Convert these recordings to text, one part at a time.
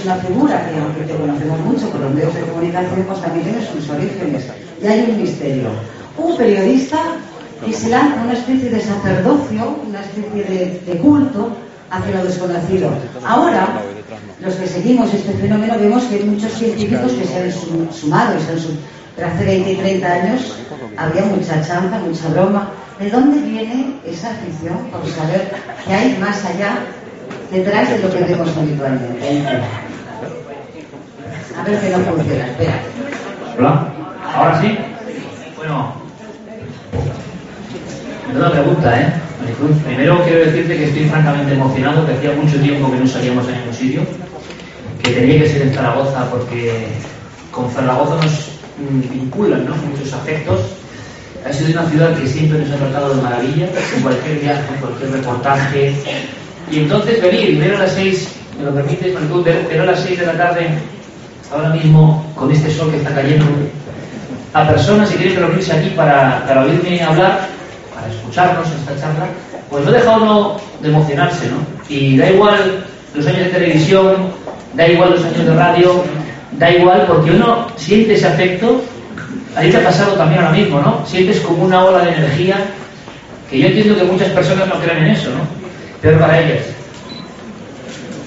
eres una figura que, aunque te conocemos mucho por los medios de comunicación, pues también tienes sus orígenes. Y hay un misterio. Un periodista que se lanza una especie de sacerdocio, una especie de, culto hacia lo desconocido. Ahora, los que seguimos este fenómeno, vemos que hay muchos científicos que se han sumado y se han sumado hace 20 y 30 años había mucha chanza, mucha broma. ¿De dónde viene esa afición por saber que hay más allá, detrás de lo que vemos habitualmente? A ver que no funciona, espera. Hola, ¿ahora sí? Bueno, una pregunta, ¿eh? Primero quiero decirte que estoy francamente emocionado, que hacía mucho tiempo que no salíamos en ningún sitio, que tenía que ser en Zaragoza porque con Zaragoza nos vinculan ¿no? muchos afectos. Ha sido una ciudad que siempre nos ha tratado de maravilla, en cualquier viaje, en cualquier reportaje. Y entonces venir ver a las seis, me lo permites, ver, ver a las seis de la tarde, ahora mismo, con este sol que está cayendo, a personas que quieren reunirse aquí para, para oírme hablar, para escucharnos esta charla, pues no he dejado de emocionarse, ¿no? Y da igual los años de televisión, da igual los años de radio, da igual porque uno siente ese afecto, ahí te ha pasado también ahora mismo, ¿no? Sientes como una ola de energía que yo entiendo que muchas personas no creen en eso, ¿no? Peor para ellas.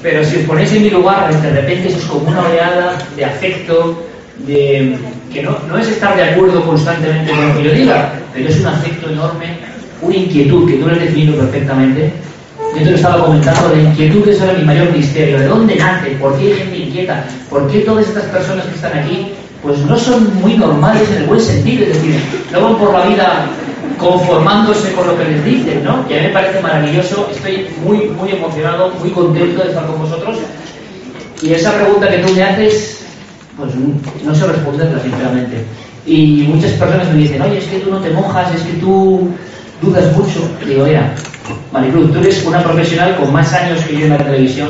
Pero si os ponéis en mi lugar, de repente eso es como una oleada de afecto, de que no, no es estar de acuerdo constantemente con lo que yo diga, pero es un afecto enorme, una inquietud que tú lo has definido perfectamente, yo te lo estaba comentando, la inquietud es ahora mi mayor misterio. ¿De dónde nace? ¿Por qué hay gente inquieta? ¿Por qué todas estas personas que están aquí pues no son muy normales en el buen sentido? Es decir, no van por la vida conformándose con lo que les dicen, ¿no? Y a mí me parece maravilloso, estoy muy, muy emocionado, muy contento de estar con vosotros. Y esa pregunta que tú me haces, pues no sé responderla, sinceramente. Y muchas personas me dicen, oye, es que tú no te mojas, es que tú dudas mucho. Y digo, mira, Maricruz, tú eres una profesional con más años que yo en la televisión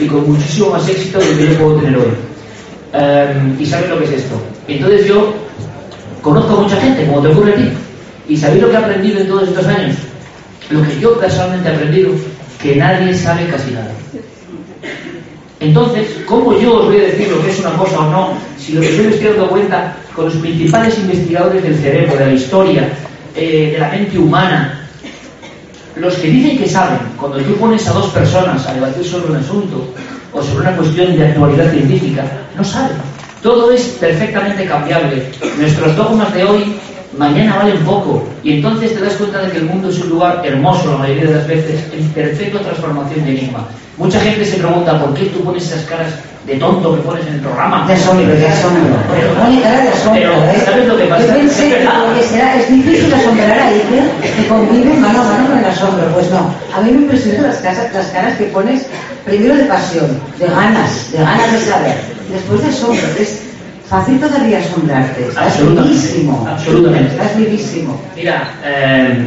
y con muchísimo más éxito de que yo puedo tener hoy. Em, y sabes lo que es esto. Entonces yo conozco a mucha gente, como te ocurre a ti, y sabéis lo que he aprendido en todos estos años. Lo que yo personalmente he aprendido, que nadie sabe casi nada. Entonces, ¿cómo yo os voy a decir lo que es una cosa o no, si lo que yo me estoy dando cuenta con los principales investigadores del cerebro, de la historia, eh, de la mente humana, los que dicen que saben, cuando tú pones a dos personas a debatir sobre un asunto o sobre una cuestión de actualidad científica, no saben. Todo es perfectamente cambiable. Nuestros dogmas de hoy mañana valen poco. Y entonces te das cuenta de que el mundo es un lugar hermoso la mayoría de las veces, en perfecta transformación de enigma. Mucha gente se pregunta por qué tú pones esas caras de tonto que pones en el programa. De asombro, de asombro. Pero pone cara de asombro. Pero, ¿eh? ¿sabes lo que pasa? Yo pensé que, lo que será, es difícil asombrar a Iker que convive mano a mano con el asombro. Pues no. A mí me impresionan las, las caras que pones, primero de pasión, de ganas, de ganas de saber, después de asombro. Es fácil todavía asombrarte. Estás Absolutamente. vivísimo. Absolutamente. Estás vivísimo. Mira, eh,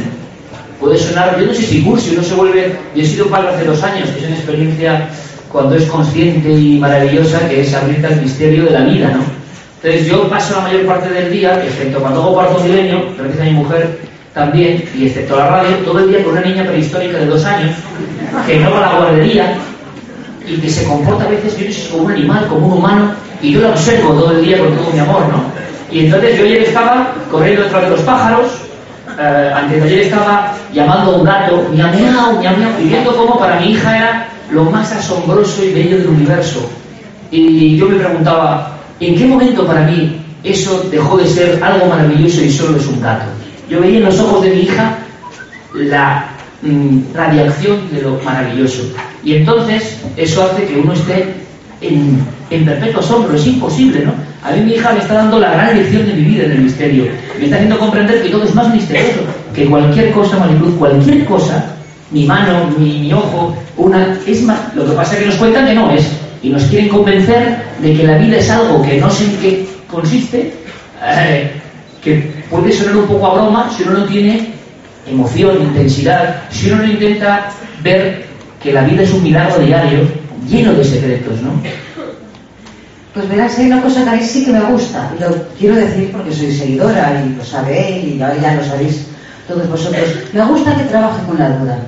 puede sonar, yo no sé si cursi, uno se vuelve, yo he sido padre hace dos años, que es una experiencia cuando es consciente y maravillosa, que es abrirte al misterio de la vida, ¿no? Entonces yo paso la mayor parte del día, excepto cuando hago cuarto milenio, gracias a mi mujer también, y excepto la radio, todo el día con una niña prehistórica de dos años, que no va a la guardería y que se comporta a veces, si como un animal, como un humano, y yo la observo todo el día con todo mi amor, ¿no? Y entonces yo ayer estaba corriendo detrás de los pájaros, eh, antes de estaba llamando a un gato, miau, miau, y viendo cómo para mi hija era lo más asombroso y bello del universo. Y yo me preguntaba, ¿en qué momento para mí eso dejó de ser algo maravilloso y solo es un gato? Yo veía en los ojos de mi hija la mm, radiación de lo maravilloso. Y entonces eso hace que uno esté en, en perpetuo asombro, es imposible, ¿no? A mí mi hija me está dando la gran lección de mi vida en el misterio. Me está haciendo comprender que todo es más misterioso, que cualquier cosa, Maricruz, cualquier cosa, mi mano, mi, ojo, una, es más, lo que pasa es que nos cuentan que no es, y nos quieren convencer de que la vida es algo que no sé en qué consiste, eh, que puede sonar un poco a broma si uno no tiene emoción, intensidad, si uno no intenta ver que la vida es un milagro diario lleno de secretos, ¿no? Pues verás, hay una cosa que a mí sí que me gusta, y lo quiero decir porque soy seguidora y lo sabéis y ya, ya lo sabéis todos vosotros. Me gusta que trabaje con la duda.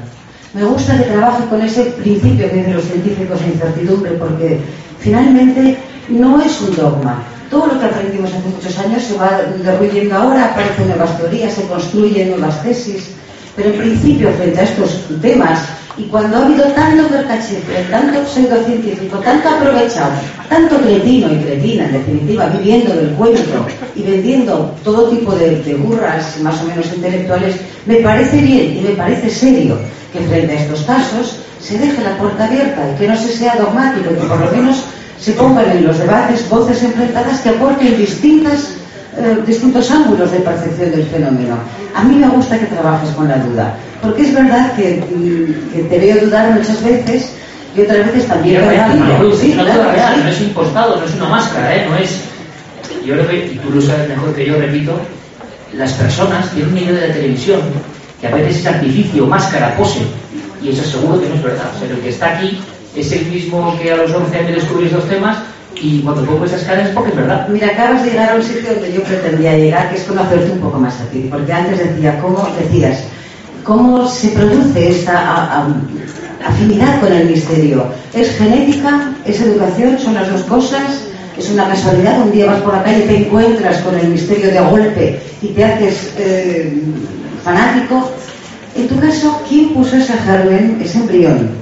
Me gusta que trabaje con ese principio que dicen los científicos de incertidumbre, porque finalmente no es un dogma. Todo lo que aprendimos hace muchos años se va derruyendo ahora, aparecen nuevas teorías, se construyen nuevas tesis, pero en principio frente a estos temas y cuando ha habido tanto percachife, tanto pseudocientífico, tanto aprovechado, tanto cretino y cretina, en definitiva, viviendo del cuento y vendiendo todo tipo de, de burras más o menos intelectuales, me parece bien y me parece serio que frente a estos casos se deje la puerta abierta y que no se sea dogmático, que por lo menos se pongan en los debates voces enfrentadas que aporten distintas, eh, distintos ángulos de percepción del fenómeno. A mí me gusta que trabajes con la duda, porque es verdad que, mm, que te veo dudar muchas veces y otras veces también Pero Sí, es una claro duda que real, sí. no es impostado, no es una máscara, ¿eh? no es. Yo lo que, y tú lo sabes mejor que yo, repito, las personas tienen una idea de la televisión que a veces es artificio, máscara, pose, y eso seguro que no es verdad. O sea, el que está aquí es el mismo que a los 11 años descubrió estos temas y cuando pongo esas caras es porque es verdad. Mira, acabas de llegar a un sitio donde yo pretendía llegar, que es conocerte un poco más a ti, porque antes decía, ¿cómo decías? ¿Cómo se produce esta afinidad con el misterio? ¿Es genética? ¿Es educación? ¿Son las dos cosas? ¿Es una casualidad? Un día vas por la calle y te encuentras con el misterio de golpe y te haces eh, fanático. En tu caso, ¿quién puso ese germen, ese embrión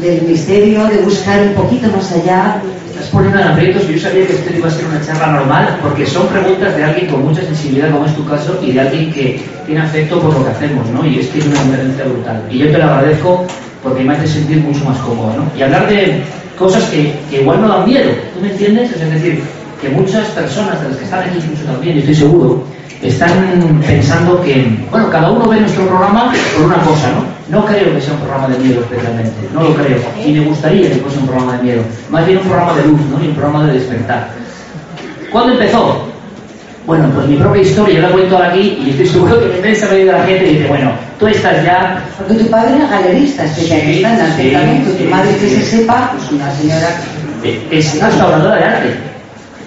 del misterio, de buscar un poquito más allá? Estás poniendo en aprietos yo sabía que esto iba a ser una charla normal porque son preguntas de alguien con mucha sensibilidad como es tu caso y de alguien que tiene afecto por lo que hacemos, ¿no? Y es que es una diferencia brutal. Y yo te lo agradezco porque me hace sentir mucho más cómodo, ¿no? Y hablar de cosas que, que igual no dan miedo, ¿tú me entiendes? Es decir, que muchas personas de las que están aquí, incluso también, estoy seguro, están pensando que, bueno, cada uno ve nuestro programa por una cosa, ¿no? No creo que sea un programa de miedo especialmente, no lo creo. Y me gustaría que fuese un programa de miedo, más bien un programa de luz, ¿no? Y un programa de despertar. ¿Cuándo empezó? Bueno, pues mi propia historia, yo la cuento ahora aquí y estoy seguro que me inmensa de la gente dice, bueno, tú estás ya Porque tu padre era galerista, especialista en Sí, asentamiento. sí, tu madre, que se sepa, pues una señora es restauradora de arte.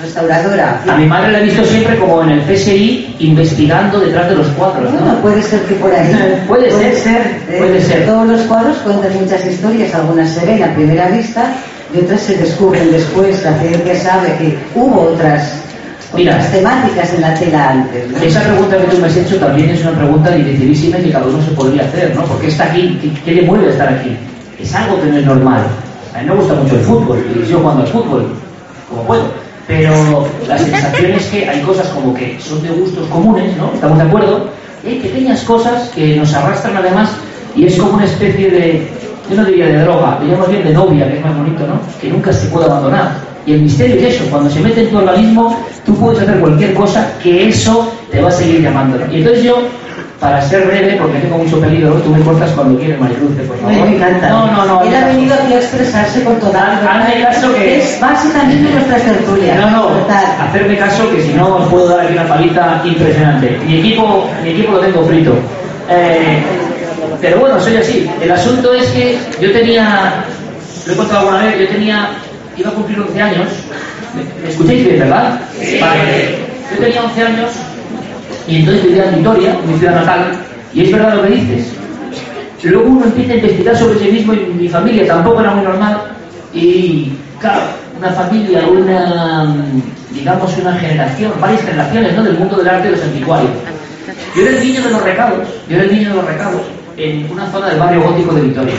Restauradora. A mi madre la he visto siempre como en el CSI investigando detrás de los cuadros, Bueno, ¿no? puede ser que por ahí. Puede ser, eh, puede ser. Todos los cuadros cuentan muchas historias, algunas se ven a primera vista y otras se descubren después. La ciencia sabe que hubo otras, Mira. otras temáticas en la tela antes. ¿no? Esa pregunta que tú me has hecho también es una pregunta dificilísima y que cada uno se podría hacer, ¿no? Porque está aquí, ¿qué, qué le mueve estar aquí? Es algo que no es normal. A mí me gusta mucho el fútbol y yo jugando al fútbol, como puedo. Pero la sensación es que hay cosas como que son de gustos comunes, ¿no? ¿Estamos de acuerdo? Hay pequeñas cosas que nos arrastran además y es como una especie de, yo no diría de droga, diríamos bien de novia, que es más bonito, ¿no? Que nunca se puede abandonar. Y el misterio es eso, cuando se mete en tu organismo, tú puedes hacer cualquier cosa que eso te va a seguir llamando. Y entonces yo, para ser breve, porque tengo mucho peligro, tú me cortas cuando quieres, Mariluce, por favor. Me encanta. No, no, no. Él ha venido aquí a expresarse con Haz- hazme caso que- Es base también de nuestras tertulias. No, no, Total. hacerme caso que si no os puedo dar aquí una paliza impresionante. Mi equipo, mi equipo lo tengo frito. Eh, pero bueno, soy así. El asunto es que yo tenía, lo he contado alguna vez, yo tenía, iba a cumplir 11 años. ¿Me, escucháis bien, verdad? Vale. Yo tenía 11 años y entonces vivía en Vitoria, mi ciudad natal, y es verdad lo que dices. Luego uno empieza a investigar sobre sí mismo y mi familia tampoco era muy normal. Y claro, una familia, una, digamos, una generación, varias generaciones ¿no? del mundo del arte de los anticuarios. Yo era el niño de los recados, yo era el niño de los recados en una zona del barrio gótico de Vitoria.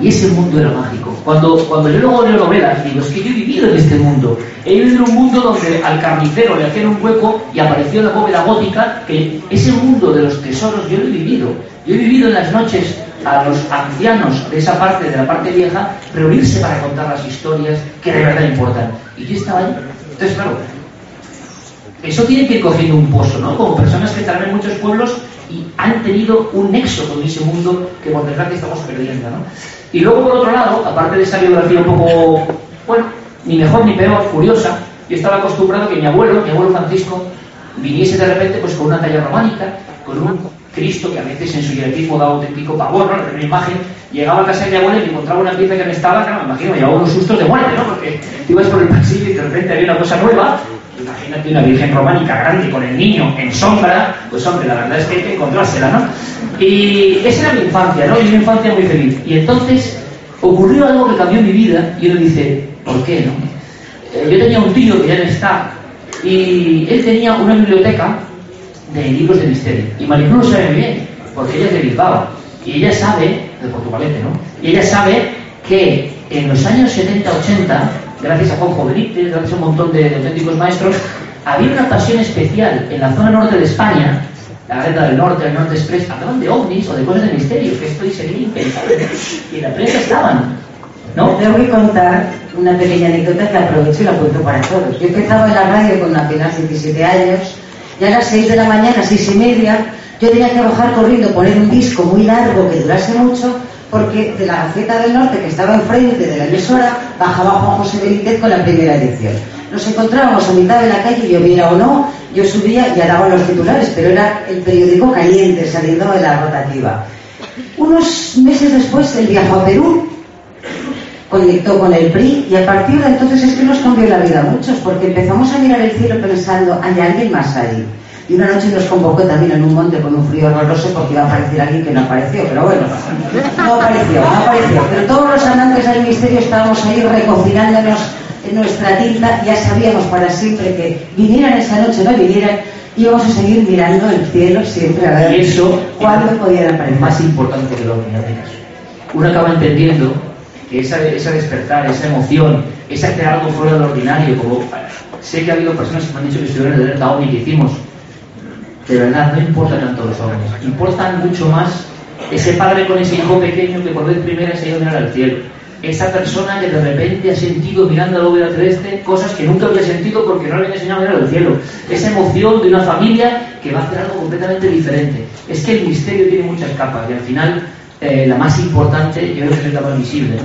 Y ese mundo era mágico. Cuando, cuando yo luego leo novelas, digo, es que yo he vivido en este mundo. He vivido en un mundo donde al carnicero le hacían un hueco y apareció la bóveda gótica, que ese mundo de los tesoros yo lo he vivido. Yo he vivido en las noches a los ancianos de esa parte, de la parte vieja, reunirse para contar las historias que de verdad importan. Y yo estaba ahí. Entonces, claro, eso tiene que ir cogiendo un pozo, ¿no? Como personas que en muchos pueblos y han tenido un nexo con ese mundo que por desgracia estamos perdiendo, ¿no? Y luego, por otro lado, aparte de esa biografía un poco, bueno, ni mejor ni peor, curiosa, yo estaba acostumbrado a que mi abuelo, mi abuelo Francisco, viniese de repente pues con una talla románica, con un Cristo que a veces en su hierarquismo da auténtico pavor, ¿no? Una imagen, llegaba a casa de mi abuela y encontraba una pieza que me estaba, claro, me imagino, me llevaba unos sustos de muerte, ¿no? Porque ibas por el pasillo y de repente había una cosa nueva Imagínate una virgen románica grande con el niño en sombra, pues hombre, la verdad es que hay que encontrársela, ¿no? Y esa era mi infancia, ¿no? Y una infancia muy feliz. Y entonces ocurrió algo que cambió mi vida y uno dice, ¿por qué, no? Eh, yo tenía un tío que ya no está y él tenía una biblioteca de libros de misterio. Y Maricruz lo sabe muy bien, porque ella es de Bilbao. Y ella sabe, de Portugalete, ¿no? Y ella sabe que en los años 70-80, gracias a Juanjo Benítez, gracias a un montón de, auténticos maestros, había una pasión especial en la zona norte de España, la Gareta del Norte, el Norte Express, hablaban de ovnis o de cosas de misterio, que esto sería impensable. Y en la prensa estaban. ¿no? Tengo que contar una pequeña anécdota que aprovecho y la cuento para todos. Yo empezaba en la radio con apenas 17 años y a las 6 de la mañana, 6 y media, yo tenía que bajar corriendo, poner un disco muy largo que durase mucho, porque de la Gaceta del Norte, que estaba enfrente de la emisora, bajaba Juan José Benítez con la primera edición. Nos encontrábamos a mitad de la calle, lloviera o no, yo subía y daban los titulares, pero era el periódico caliente saliendo de la rotativa. Unos meses después él viajó a Perú, conectó con el PRI y a partir de entonces es que nos cambió la vida a muchos, porque empezamos a mirar el cielo pensando, hay alguien más ahí. Y una noche nos convocó también en un monte con un frío horroroso porque iba a aparecer alguien que no apareció, pero bueno, no apareció, no apareció. Pero todos los amantes del misterio estábamos ahí recocinándonos en nuestra tinta, ya sabíamos para siempre que vinieran esa noche, no vinieran, íbamos a seguir mirando el cielo siempre a ver y eso, cuándo podían aparecer. Más importante que lo que Uno acaba entendiendo que esa, esa despertar, esa emoción, ese hacer algo fuera de lo ordinario, como sé que ha habido personas que me han dicho que estuvieron en el Delta OVNI que hicimos, de verdad, no importan tanto los hombres, importan mucho más ese padre con ese hijo pequeño que por vez primera se ha ido a mirar al cielo, esa persona que de repente ha sentido mirando a la bóveda celeste cosas que nunca había sentido porque no le habían enseñado a mirar al cielo, esa emoción de una familia que va a hacer algo completamente diferente. Es que el misterio tiene muchas capas y al final eh, la más importante yo creo que es la más visible.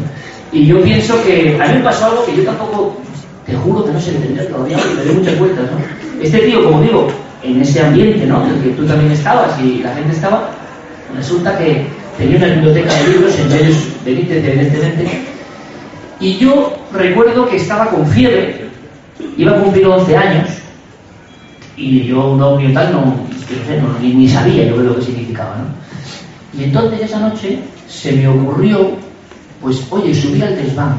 Y yo pienso que a mí me pasó algo que yo tampoco, te juro que no sé entender todavía, porque me doy muchas vueltas. Este tío, como digo, en ese ambiente ¿no? en el que tú también estabas y la gente estaba, resulta que tenía una biblioteca de libros, entre ellos Benítez, evidentemente, y yo recuerdo que estaba con fiebre, iba a cumplir 11 años, y yo no, tal no, no, ni, ni sabía yo lo que significaba. ¿no? Y entonces esa noche se me ocurrió, pues, oye, subir al desván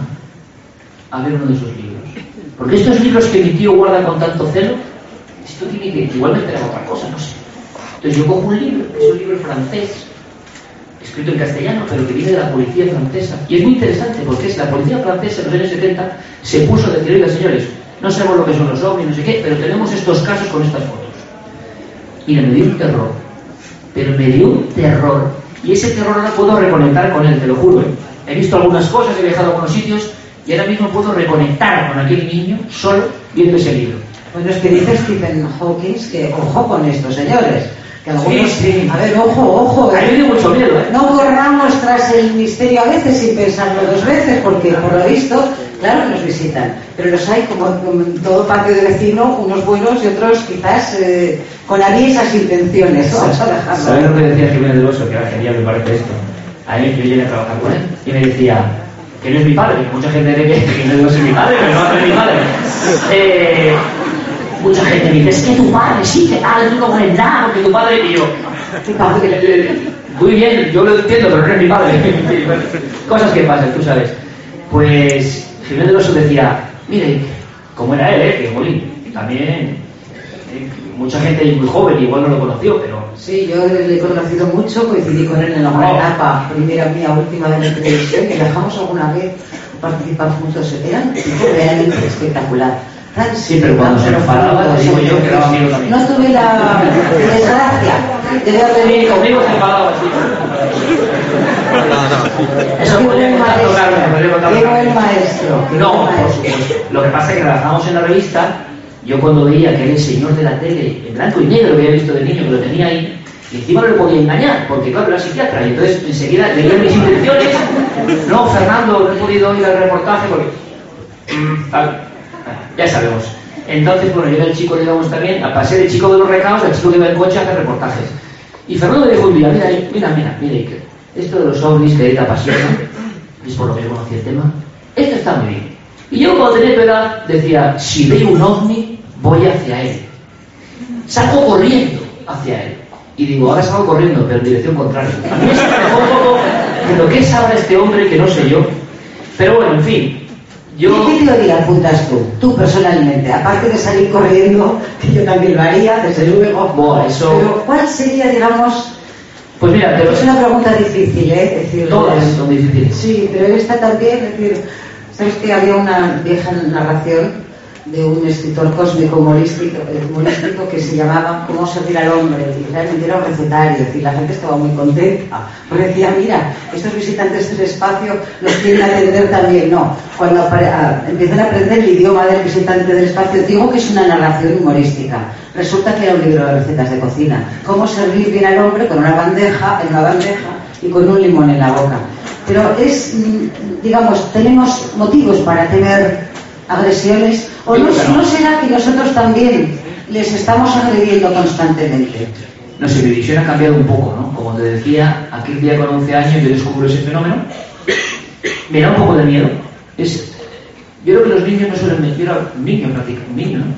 a ver uno de esos libros. Porque estos libros que mi tío guarda con tanto celo, esto tiene que, igual me esperaba otra cosa, no sé. Entonces yo cojo un libro, es un libro francés, escrito en castellano, pero que viene de la policía francesa. Y es muy interesante porque es la policía francesa en los años 70 se puso a decir, oiga señores, no sabemos lo que son los ovnis, no sé qué, pero tenemos estos casos con estas fotos. Y me dio un terror, pero me dio un terror y ese terror ahora puedo reconectar con él, te lo juro. He visto algunas cosas, he viajado a algunos sitios y ahora mismo puedo reconectar con aquel niño solo viendo ese libro. Bueno, es que dice Stephen Hawking que ojo con estos señores. Que algunos, sí, A ver, ojo, ojo. A mí me mucho miedo, ¿eh? No corramos tras el misterio a veces sin pensarlo dos veces, porque por lo visto, claro nos visitan. Pero los hay, como, en todo patio de vecino, unos buenos y otros quizás eh, con aviesas intenciones. Vamos a dejarlo. ¿Sabes lo que decía Jiménez del Oso? Que era genial, me parece esto. A mí yo llegué a trabajar con él y me decía que no es mi padre, mucha gente cree que, que no es mi padre, pero no es mi padre. Eh, mucha gente me dice, es que tu padre sí, que tal, tú no ves nada, que tu padre y yo. Muy bien, yo lo entiendo, pero no es mi padre. Cosas que pasan, tú sabes. Pues Jiménez Oso decía, mire, como era él, ¿eh? que Molín, también mucha gente muy joven igual no lo conoció, pero... Sí, yo le he conocido mucho, coincidí con él en la oh. etapa, primera mía, última de la televisión, y dejamos alguna vez participar juntos. Era un tipo realmente espectacular. Sí, pero cuando se enfadaba, te digo yo que era amigo también. No tuve la desgracia de verle... Sí, conmigo se enfadaba, sí. No, no. Eso fue el maestro. el maestro. No, por supuesto. Lo que pasa es que trabajamos en la revista yo cuando veía que era el señor de la tele, en blanco y negro, que había visto de niño, que lo tenía ahí, y encima no le podía engañar, porque claro, era psiquiatra, y entonces enseguida leía mis intenciones. No, Fernando, no he podido oír el reportaje porque. Mm, ya sabemos. Entonces, bueno, yo era el chico, digamos también, a pasé de chico de los recados al chico que iba en coche a hacer reportajes. Y Fernando me dijo un día, mira, mira, mira, mira, esto de los ovnis que te apasiona, es por lo que yo conocí el tema, esto está muy bien. Y yo cuando tenía edad decía, si veo un ovni, voy hacia él. Salgo corriendo hacia él. Y digo, ahora salgo corriendo, pero en dirección contraria. A mí me saca un poco de lo que sabe este hombre que no sé yo. Pero bueno, en fin. Yo... ¿Qué teoría apuntas tú, tú personalmente? Aparte de salir corriendo, que yo también lo haría, desde luego. Bueno, eso... Pero ¿cuál sería, digamos, pues mira, pero es una pregunta difícil, ¿eh? Decir, todas son difíciles. Sí, pero esta también, es decir, sabes que había una vieja narración de un escritor cósmico humorístico, humorístico que se llamaba Cómo servir al hombre, y realmente era un recetario, y la gente estaba muy contenta, porque decía, mira, estos visitantes del espacio nos quieren atender también. No, cuando empiezan a aprender el idioma del visitante del espacio, digo que es una narración humorística. Resulta que era un libro de recetas de cocina. Cómo servir bien al hombre con una bandeja, en una bandeja y con un limón en la boca. Pero es, mm, digamos, tenemos motivos para tener agresiones ¿O no, será que nosotros también les estamos agrediendo constantemente? No sé, mi visión ha cambiado un poco, ¿no? Como te decía, aquel día con 11 años yo descubro ese fenómeno. Me da un poco de miedo. Es, yo creo que los niños no suelen mentir, un niño prácticamente, un niño, ¿no?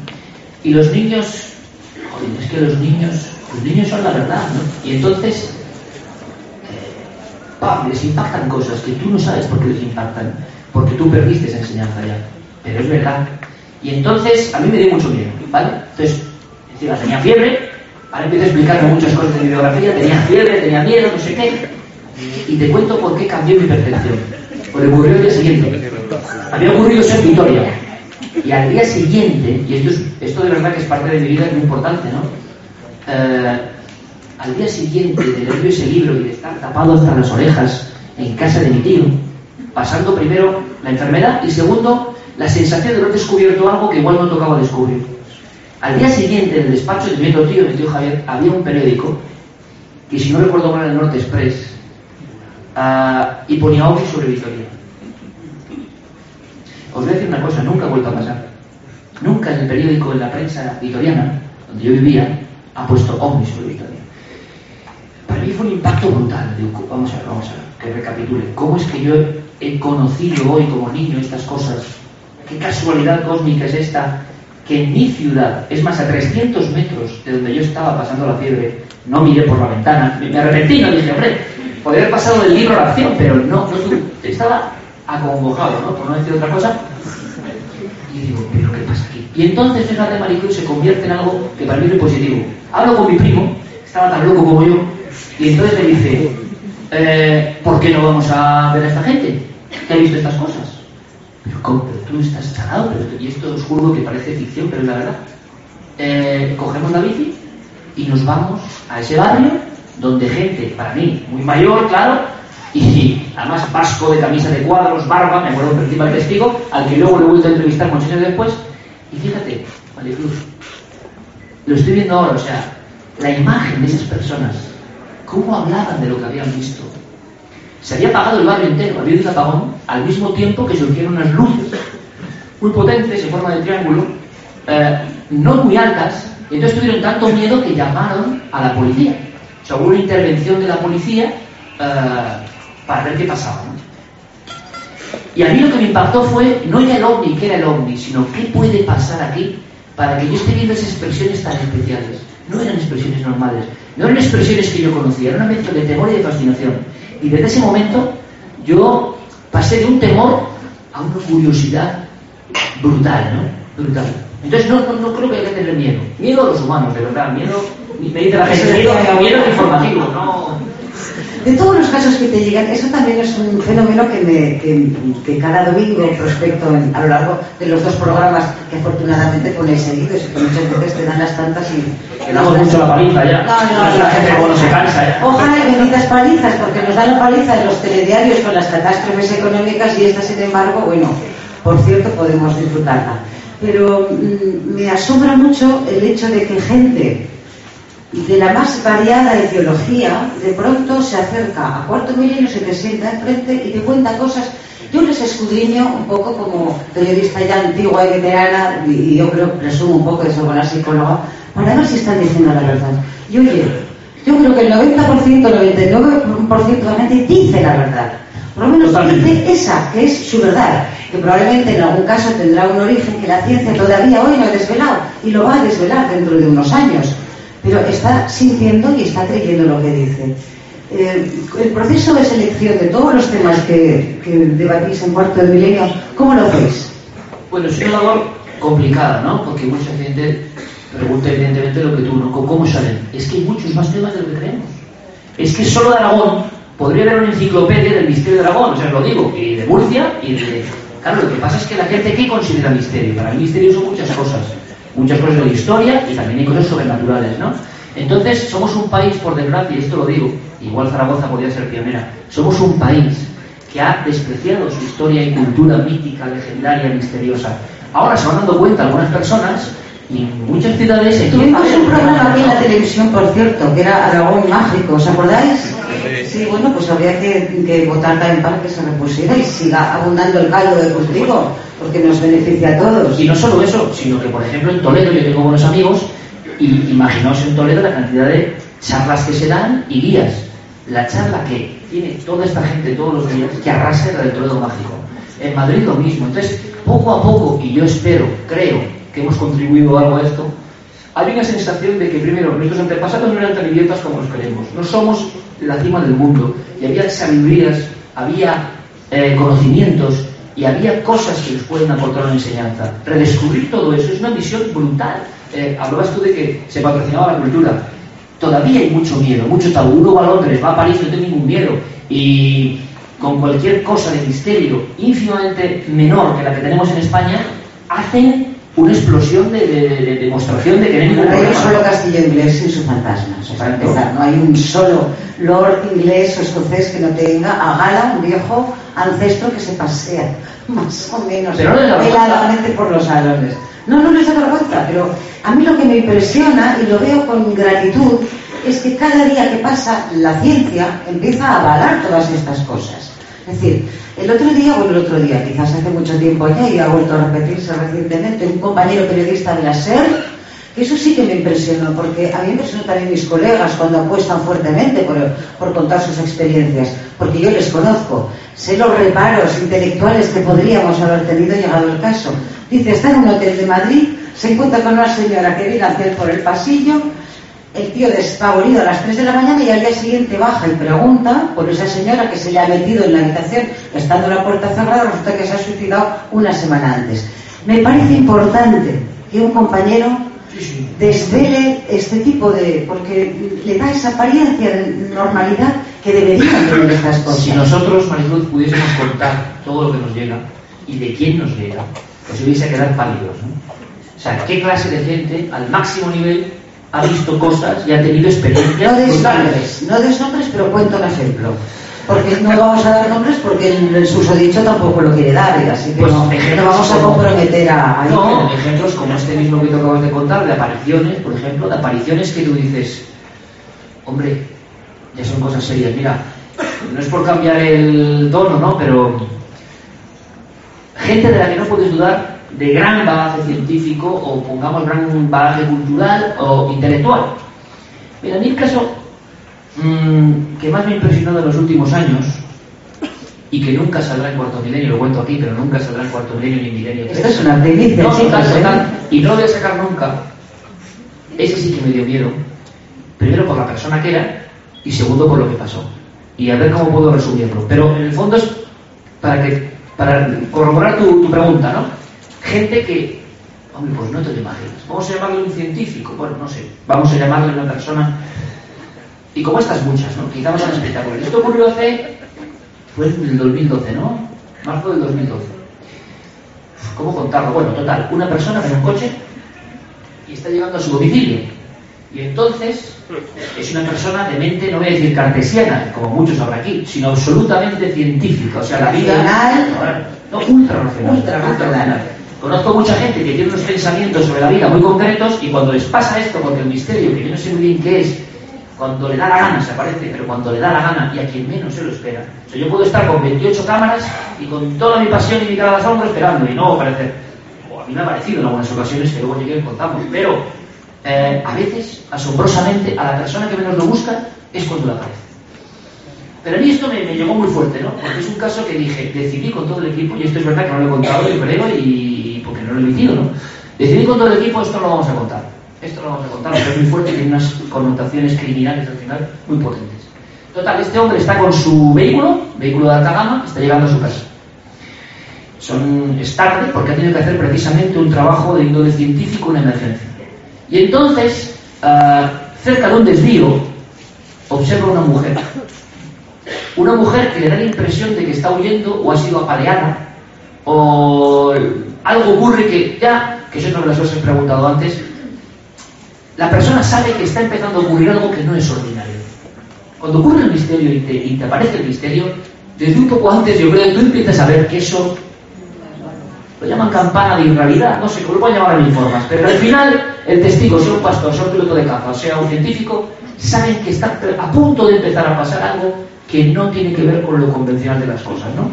Y los niños, joder, es que los niños, los niños son la verdad, ¿no? Y entonces, eh, les impactan cosas que tú no sabes por qué les impactan, porque tú perdiste esa enseñanza ya. Pero es verdad. Y entonces a mí me dio mucho miedo, ¿vale? Entonces, encima tenía fiebre, ahora empiezo a explicarme muchas cosas de mi biografía, tenía fiebre, tenía miedo, no sé qué. Y te cuento por qué cambió mi percepción. Porque ocurrió el día siguiente. Había ocurrido eso en Vitoria. Y al día siguiente, y esto, esto de verdad que es parte de mi vida, es muy importante, ¿no? Eh, al día siguiente de leer ese libro y de estar tapado hasta las orejas en casa de mi tío, pasando primero la enfermedad y segundo la sensación de haber descubierto algo que igual no tocaba descubrir. Al día siguiente, en el despacho de mi tío, mi tío Javier, había un periódico que, si no recuerdo mal, el Norte Express, uh, y ponía ovnis sobre Victoria. Os voy a decir una cosa, nunca ha vuelto a pasar. Nunca en el periódico, en la prensa vitoriana, donde yo vivía, ha puesto ovnis sobre Victoria. Para mí fue un impacto brutal. Vamos a ver, vamos a ver, que recapitule. ¿Cómo es que yo he conocido hoy como niño estas cosas qué casualidad cósmica es esta, que en mi ciudad, es más, a 300 metros de donde yo estaba pasando la fiebre, no miré por la ventana, me, arrepentí, no dije, hombre, podría haber pasado del libro a la acción, pero no, no estaba acongojado, ¿no? por no decir otra cosa. Y digo, ¿pero qué pasa aquí? Y entonces de Maricruz se convierte en algo que para mí es positivo. Hablo con mi primo, estaba tan loco como yo, y entonces me dice, eh, ¿por qué no vamos a ver a esta gente que ha visto estas cosas? Pero, tú estás chalado, y esto os juro que parece ficción, pero es la verdad. Eh, cogemos la bici y nos vamos a ese barrio donde gente, para mí, muy mayor, claro, y además vasco de camisa de cuadros, barba, me acuerdo del principal testigo, al que luego le he vuelto a entrevistar muchos años después, y fíjate, Cruz, lo estoy viendo ahora, o sea, la imagen de esas personas, cómo hablaban de lo que habían visto. Se había apagado el barrio entero, había un apagón, al mismo tiempo que surgieron unas luces muy potentes en forma de triángulo, eh, no muy altas, y entonces tuvieron tanto miedo que llamaron a la policía. O sea, hubo una intervención de la policía eh, para ver qué pasaba. Y a mí lo que me impactó fue no ya el ovni, que era el ovni, sino qué puede pasar aquí para que yo esté viendo esas expresiones tan especiales. No eran expresiones normales, no eran expresiones que yo conocía, era una mezcla de temor y de fascinación. Y desde ese momento yo pasé de un temor a una curiosidad brutal, ¿no? Brutal. Entonces no, no, creo que haya que tener miedo. Miedo a los humanos, de verdad. Miedo, me dice la gente, miedo, miedo informativo, no... De todos los casos que te llegan, eso también es un fenómeno que, me, que, que cada domingo prospecto a lo largo de los dos programas que afortunadamente ponéis seguidos y que muchas veces te dan las tantas y... Que damos mucho la paliza ya. No, no, la gente no se cansa ya. Ojalá y benditas palizas, porque nos dan la paliza en los telediarios con las catástrofes económicas y esta, sin embargo, bueno, por cierto, podemos disfrutarla. Pero mm, me asombra mucho el hecho de que gente de la más variada ideología de pronto se acerca a cuarto milenio, se te sienta enfrente y te cuenta cosas. Yo les escudriño un poco como periodista ya antigua y veterana, y yo creo, presumo un poco de ser buena psicóloga, para ver si están diciendo la verdad. Y oye, yo creo que el 90%, el 99% de la gente dice la verdad. Por lo menos dice esa, que es su verdad, que probablemente en algún caso tendrá un origen que la ciencia todavía hoy no ha desvelado y lo va a desvelar dentro de unos años, pero está sintiendo y está creyendo lo que dice. Eh, el proceso de selección de todos los temas que, debatís en cuarto de milenio, ¿cómo lo hacéis? Bueno, es una labor complicada, ¿no? Porque mucha gente pregunta evidentemente lo que tú, ¿no? ¿Cómo salen? Es que hay muchos más temas de lo que creemos. Es que solo de Aragón podría haber una enciclopedia del misterio de Aragón, o sea, lo digo, y de Murcia y de... Claro, lo que pasa es que la gente, ¿qué considera misterio? Para mí misterio son muchas cosas. Muchas cosas de la historia y también hay cosas sobrenaturales, ¿no? Entonces, somos un país, por desgracia, y esto lo digo, igual Zaragoza podría ser pionera, somos un país que ha despreciado su historia y cultura mítica, legendaria, misteriosa. Ahora se van dando cuenta algunas personas y muchas ciudades Tuvimos un programa aquí en la televisión, por cierto, que era Aragón Mágico, ¿os acordáis? Sí, bueno, pues habría que, que votar también para que se repusiera y siga abundando el caldo de cultivo, porque nos beneficia a todos. Y no solo eso, sino que, por ejemplo, en Toledo yo tengo buenos amigos y imaginaos en Toledo la cantidad de charlas que se dan y guías. La charla que tiene toda esta gente todos los días que arrasa la del Toledo Mágico. En Madrid lo mismo. Entonces, poco a poco, y yo espero, creo que hemos contribuido algo a esto, hay una sensación de que primero nuestros antepasados no eran tan idiotas como nos creemos. No somos la cima del mundo. Y había sabidurías, había eh, conocimientos y había cosas que nos pueden aportar una enseñanza. Redescubrir todo eso es una misión brutal. Eh, hablabas tú de que se patrocinaba la cultura. Todavía hay mucho miedo, mucho tabú. Uno va a Londres, va a París, no tiene ningún miedo. Y con cualquier cosa de misterio ínfimamente menor que la que tenemos en España, hacen una explosión de, de- de- de demostración de que no hay un solo castillo inglés sin sus fantasmas. Para empezar, no hay un solo lord inglés o escocés que no tenga a gala un viejo ancestro que se pasea más o menos Pero no heladamente por los salones. No, no les da vergüenza, pero a mí lo que me impresiona y lo veo con gratitud es que cada día que pasa la ciencia empieza a avalar todas estas cosas. Es decir, el otro día, bueno, el otro día, quizás hace mucho tiempo ya y ha vuelto a repetirse recientemente, un compañero periodista de la SER, que eso sí que me impresionó, porque a mí me impresionó también mis colegas cuando apuestan fuertemente por, contar sus experiencias, porque yo les conozco, sé los reparos intelectuales que podríamos haber tenido llegado el caso. Dice, está en un hotel de Madrid, se encuentra con una señora que viene hacia él por el pasillo, el tío despavorido a las 3 de la mañana y al día siguiente baja y pregunta por esa señora que se le ha metido en la habitación estando la puerta cerrada, resulta que se ha suicidado una semana antes. Me parece importante que un compañero desvele este tipo de... porque le da esa apariencia de normalidad que deberían tener estas cosas. Si nosotros, Mariluz, pudiésemos contar todo lo que nos llega y de quién nos llega, pues hubiese que quedar pálidos. ¿no? O sea, ¿qué clase de gente al máximo nivel ha visto cosas y ha tenido No experiencias des brutales? nombres, no des nombres, pero cuento un ejemplo. Porque no vamos a dar nombres porque el, el susodicho tampoco lo quiere dar, y así que Pues no, no vamos a comprometer a, a No, Iker. ejemplos como este mismo que te acabas de contar, de apariciones, por ejemplo, de apariciones que tú dices, hombre, ya son cosas serias. Mira, no es por cambiar el tono, ¿no? Pero gente de la que no puedes dudar de gran bagaje científico o pongamos gran bagaje cultural o intelectual. Mira, a mí el caso mm, que más me ha impresionado en los últimos años y que nunca saldrá en cuarto milenio, lo cuento aquí, pero nunca saldrá en cuarto milenio ni milenio tres. es una primicia, No, chicos, total, ¿eh? total. Y no lo voy a sacar nunca. Ese sí que me dio miedo. Primero por la persona que era y segundo por lo que pasó. Y a ver cómo puedo resumirlo. Pero en el fondo es para que para corroborar tu, tu pregunta, ¿no? Gente que, hombre, pues no te lo imaginas. Vamos a llamarle un científico, bueno, no sé. Vamos a llamarle una persona. Y como estas muchas, ¿no? Quizá más espectaculares. Esto ocurrió hace. fue en el 2012, ¿no? Marzo del 2012. ¿Cómo contarlo? Bueno, total, una persona en un coche y está llegando a su domicilio. Y entonces es una persona de mente, no voy a decir cartesiana, como muchos habrá aquí, sino absolutamente científica. O sea, la vida. Racional. No, ultra racional. Ultra racional. Conozco mucha gente que tiene unos pensamientos sobre la vida muy concretos y cuando les pasa esto, porque el misterio, que yo no sé muy bien qué es, cuando le da la gana se aparece, pero cuando le da la gana y a quien menos se lo espera. Yo puedo estar con 28 cámaras y con toda mi pasión y mi cara de asombro esperando y no aparecer. O a mí me ha parecido en algunas ocasiones que luego llegué y contamos. Pero eh, a veces, asombrosamente, a la persona que menos lo busca es cuando le aparece. Pero a mí esto me, llegó muy fuerte, ¿no? Porque es un caso que dije, decidí con todo el equipo, y esto es verdad que no lo he contado, yo creo, y porque no lo he emitido, ¿no? Decidí con todo el equipo, esto no lo vamos a contar. Esto lo vamos a contar, porque es muy fuerte tiene unas connotaciones criminales al final muy potentes. Total, este hombre está con su vehículo, vehículo de alta gama, está llegando a su casa. Son, es tarde porque ha tenido que hacer precisamente un trabajo de índole científico, una emergencia. Y entonces, uh, cerca de un desvío, observa una mujer. Una mujer que le da la impresión de que está huyendo o ha sido apaleada o algo ocurre que ya, que es otra de las he preguntado antes, la persona sabe que está empezando a ocurrir algo que no es ordinario. Cuando ocurre el misterio y te, aparece el misterio, desde un poco antes yo creo que tú empiezas a ver que eso lo llaman campana de irrealidad, no sé cómo lo pueden llamar en mil formas, pero al final el testigo, sea un pastor, sea un piloto de caza, sea un científico, saben que está a punto de empezar a pasar algo que no tiene que ver con lo convencional de las cosas, ¿no?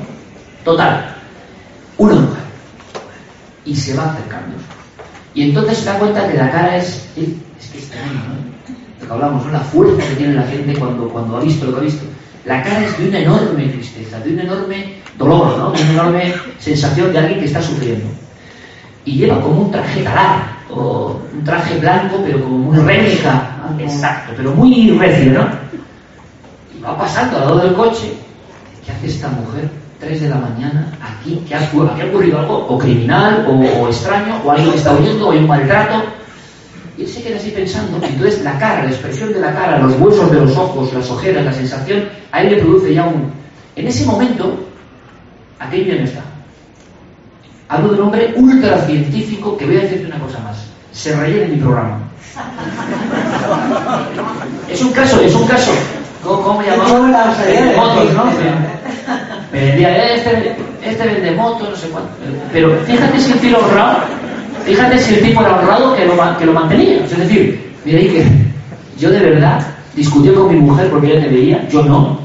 Total, una mujer. Y se va acercando. Y entonces se da cuenta que la cara es, es que es tremendo, ¿no? Lo que hablamos, ¿no? La fuerza que tiene la gente cuando, cuando ha visto lo que ha visto. La cara es de una enorme tristeza, de un enorme dolor, ¿no? de una enorme sensación de alguien que está sufriendo. Y lleva como un traje talar, o un traje blanco, pero como muy réplica, exacto, pero muy recio, ¿no? Va pasando al lado del coche. ¿Qué hace esta mujer? 3 de la mañana, aquí, ¿qué ha, ocurrido algo? O criminal, o, extraño, o alguien está huyendo, o hay un maltrato. Y él se queda así pensando, entonces la cara, la expresión de la cara, los huesos de los ojos, las ojeras, la sensación, a él le produce ya un... En ese momento, aquello ya no está. Hablo de un hombre ultracientífico que voy a decirte una cosa más. Se de mi programa. Es un caso, es un caso. ¿Cómo, cómo llamamos? Vende motos, ¿no? Me vendía, este, este vende motos, no sé cuánto. Pero fíjate si el tiro honrado Fíjate si el tipo era honrado que lo, que lo mantenía. Es decir, mira ahí que yo de verdad discutí con mi mujer porque ella te veía, yo no.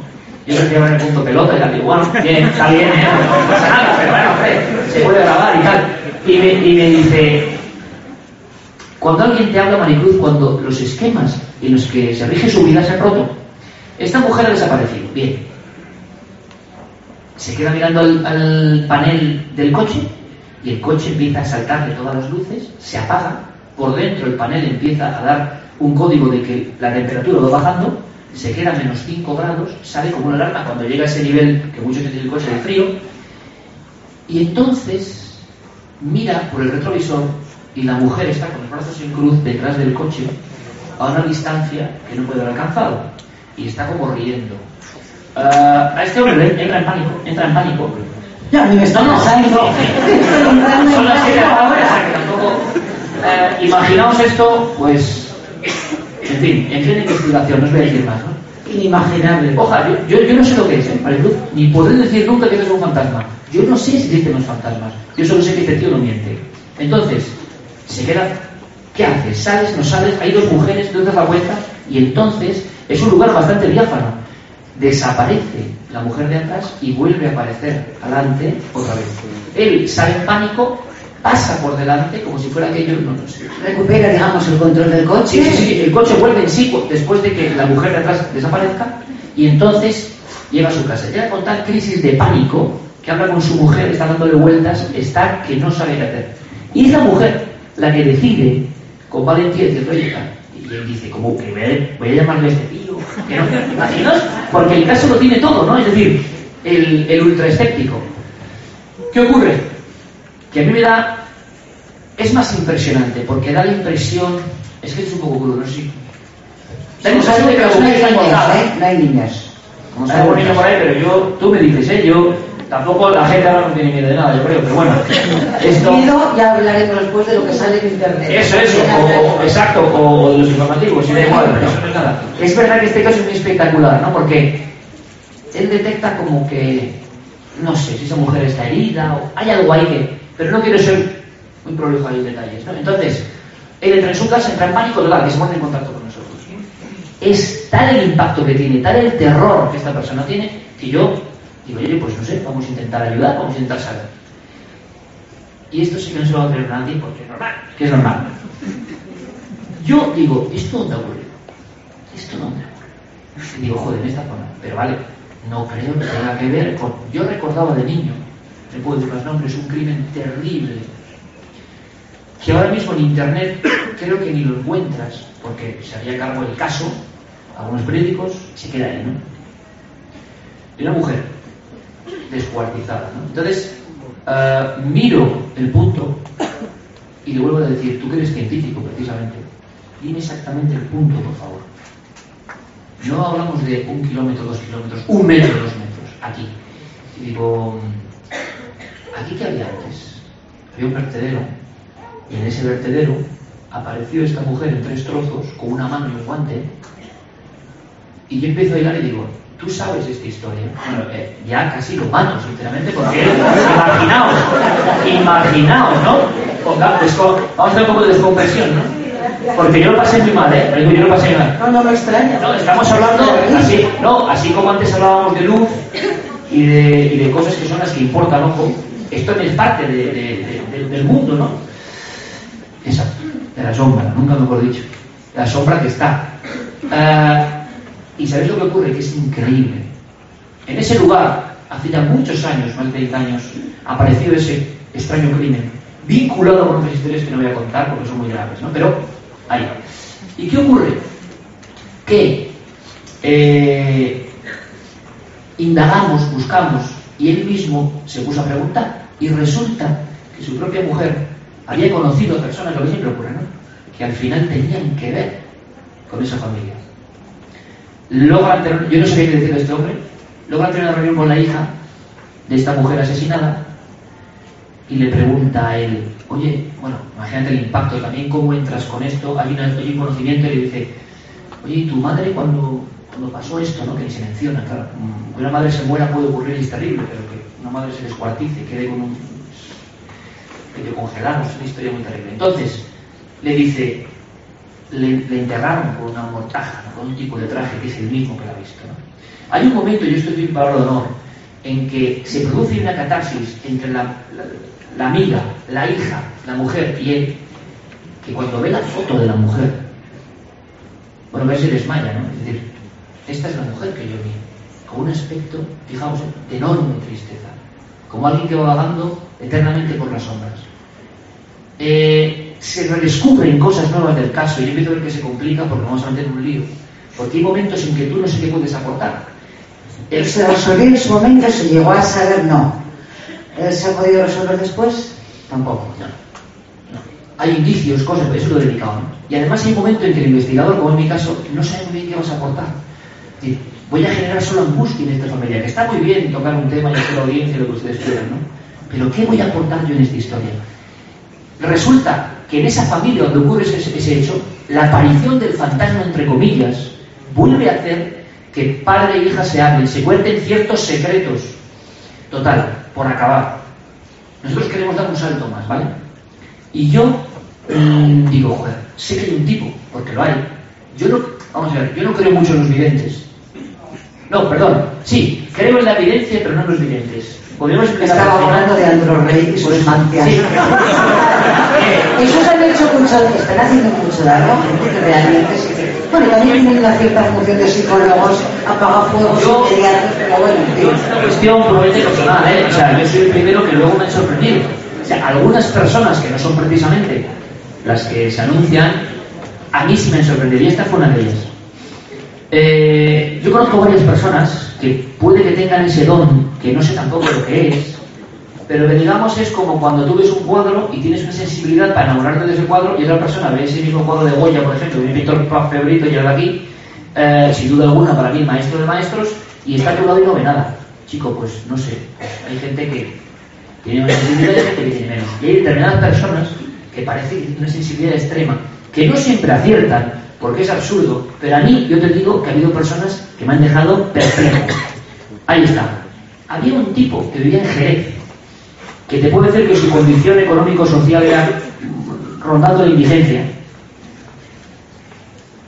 Yo prefiero ver el punto pelota y la digo, bueno, bien, está bien, ¿eh? no pasa nada, pero bueno, se puede grabar y tal. Y me, y me dice, cuando alguien te habla, Maricruz, cuando los esquemas en los que se rige su vida se han roto, esta mujer ha desaparecido, bien. Se queda mirando al, panel del coche y el coche empieza a saltarle todas las luces, se apaga, por dentro el panel empieza a dar un código de que la temperatura va bajando, se queda a menos 5 grados, sale como una alarma cuando llega a ese nivel que muchos tienen el coche de frío, y entonces mira por el retrovisor y la mujer está con los brazos en cruz detrás del coche a una distancia que no puede haber alcanzado y está como riendo. Uh, a este hombre entra en pánico, entra en pánico ya, mí me está pasando. Son las 7 de la hora, que tampoco. Eh, imaginaos esto, pues. En fin, en fin de investigación, no os voy a decir más, ¿no? Inimaginable. Ojalá, yo, yo, yo, no sé lo que es, ¿eh? Mariluz, ni podré decir nunca que es un fantasma. Yo no sé si existen los fantasmas. Yo solo sé que este tío no miente. Entonces, se queda. ¿Qué haces? ¿Sales? ¿No sales? Hay dos mujeres, tú das la vuelta y entonces es un lugar bastante diáfano. Desaparece la mujer de atrás y vuelve a aparecer adelante otra vez. Él sale en pánico, pasa por delante como si fuera aquello, no, no sé. Recupera, digamos, el control del coche. Sí, sí, sí, el coche vuelve en sí después de que la mujer de atrás desaparezca y entonces llega a su casa. Llega con tal crisis de pánico que habla con su mujer, está dándole vueltas, está que no sabe qué hacer. Y es la mujer la que decide con valentía decir, oye, y él dice, como que voy a llamarle a este tío, no, ¿te imaginas? Porque el caso lo tiene todo, ¿no? Es decir, el, el ultra escéptico. ¿Qué ocurre? Que a mí me da. Es más impresionante, porque da la impresión. Es que es un poco crudo, no sé la impresión de que mujer está encontrada. ¿eh? No hay niñas. Hay algún niño por ahí, pero yo, tú me dices, ¿eh? Yo Tampoco la gente ahora no tiene miedo de nada, yo creo, pero bueno. Esto... Miedo ya hablaremos después de lo que sale en internet. Eso, eso, o, exacto, o de los informativos, y da igual, eso no es nada. Es verdad que este caso es muy espectacular, ¿no? Porque él detecta como que, no sé, si esa mujer está herida, o hay algo ahí que. Pero no quiero ser muy prolijo ahí en detalles, ¿no? Entonces, él entra en su casa, entra en pánico, total, que se pone en contacto con nosotros. Es tal el impacto que tiene, tal el terror que esta persona tiene, que yo Digo, oye, pues no sé, vamos a intentar ayudar, vamos a intentar saber. Y esto sí que no se va a creer nadie porque es normal, que es normal. Yo digo, ¿esto dónde ocurre? ¿Esto dónde ocurre? Y digo, joder, en esta zona. Pero vale, no creo que tenga que ver con... Yo recordaba de niño, te puedo decir los nombres, un crimen terrible, que ahora mismo en Internet creo que ni lo encuentras, porque se había cargo el caso, algunos periódicos, se queda ahí, ¿no? De una mujer descuartizada, ¿no? Entonces, eh, miro el punto y le vuelvo a decir, tú que eres científico precisamente, dime exactamente el punto, por favor. No hablamos de un kilómetro, dos kilómetros, un metro, dos metros, aquí. Y digo, ¿aquí qué había antes? Había un vertedero, y en ese vertedero apareció esta mujer en tres trozos, con una mano y un guante, y yo empiezo a hilar y digo, tú sabes esta historia. Bueno, eh, ya casi lo mato, sinceramente, porque imaginaos, imaginaos, ¿no? vamos a hacer un poco de descompresión, ¿no? Porque yo lo pasé muy mal, ¿eh? Yo lo pasé muy mal. No, no me extraña. No, estamos hablando así, no, así como antes hablábamos de luz y de, y de cosas que son las que importan, ojo. Esto es parte de, de, del mundo, ¿no? Exacto, de la sombra, nunca mejor dicho. La sombra que está. Uh, y sabéis lo que ocurre, que es increíble. En ese lugar, hace ya muchos años, más de 20 años, apareció ese extraño crimen, vinculado con otras historias que no voy a contar porque son muy graves, ¿no? Pero ahí. ¿Y qué ocurre? Que eh, indagamos, buscamos, y él mismo se puso a preguntar. Y resulta que su propia mujer había conocido a personas, lo que siempre ocurre, ¿no? Que al final tenían que ver con esa familia logran tener, yo no sé qué decir de este hombre, logran tener una reunión con la hija de esta mujer asesinada y le pregunta a él, oye, bueno, imagínate el impacto también, ¿cómo entras con esto? Hay, un conocimiento y le dice, oye, ¿y tu madre cuando, cuando pasó esto, ¿no? que ni se menciona, claro, que una madre se muera puede ocurrir y es terrible, pero que una madre se descuartice, quede con un medio congelado, es una historia muy terrible. Entonces, le dice, le, enterraron con una mortaja, con un tipo de traje que es el mismo que la ha visto. Hay un momento, yo estoy en palabra de honor, en que se produce una catarsis entre la, amiga, la hija, la mujer y él, que cuando ve la foto de la mujer, bueno, se desmaya, ¿no? Es decir, esta es la mujer que yo vi, con un aspecto, fijaos, de enorme tristeza, como alguien que va vagando eternamente por las sombras. Eh, se redescubren cosas nuevas del caso y yo empiezo a ver que se complica porque vamos a meter un lío. Porque hay momentos en que tú no sé qué puedes aportar. El se resolvió en su momento, se llegó a saber, no. ¿Se ha podido resolver después? Tampoco. No. no. Hay indicios, cosas, pero eso es lo delicado. ¿no? Y además hay un momento en que el investigador, como en mi caso, no sabe muy bien qué vas a aportar. voy a generar solo angustia en esta familia, que está muy bien tocar un tema y hacer audiencia, lo que ustedes quieran, ¿no? Pero ¿qué voy a aportar yo en esta historia? Resulta que en esa familia donde ocurre ese, hecho, la aparición del fantasma, entre comillas, vuelve a hacer que padre e hija se hablen, se cuenten ciertos secretos. Total, por acabar. Nosotros queremos dar un salto más, ¿vale? Y yo mm, digo, joder, sé que hay un tipo, porque lo hay. Yo no, vamos a ver, yo no creo mucho en los videntes. No, perdón, sí, creo en la evidencia, pero no en los videntes. Podríamos Estaba hablando de Andro Rey y sus. Sí. Esos han hecho mucho, están haciendo mucho daño, gente que realmente sí Bueno, también tienen una cierta función de psicólogos, apaga fuegos inmediatos, pero bueno, en Es una cuestión puramente personal, ¿eh? O sea, yo soy el primero que luego me ha sorprendido. O sea, algunas personas que no son precisamente las que se anuncian, a mí sí me han sorprendido, y esta fue una de ellas. Eh, yo conozco varias personas que puede que tengan ese don, que no sé tampoco lo que es, pero que digamos es como cuando tú ves un cuadro y tienes una sensibilidad para enamorarte de ese cuadro y otra persona ve ese mismo cuadro de Goya, por ejemplo, de un pintor favorito y ahora aquí, eh, sin duda alguna para mí maestro de maestros, y está a tu lado y no ve nada. Chico, pues no sé, hay gente que tiene una sensibilidad y gente que tiene menos. Y hay determinadas personas que parece una sensibilidad extrema, que no siempre aciertan, porque es absurdo, pero a mí yo te digo que ha habido personas que me han dejado perplejo. Ahí está. Había un tipo que vivía en Jerez, que te puede decir que su condición económico-social era rondando la indigencia.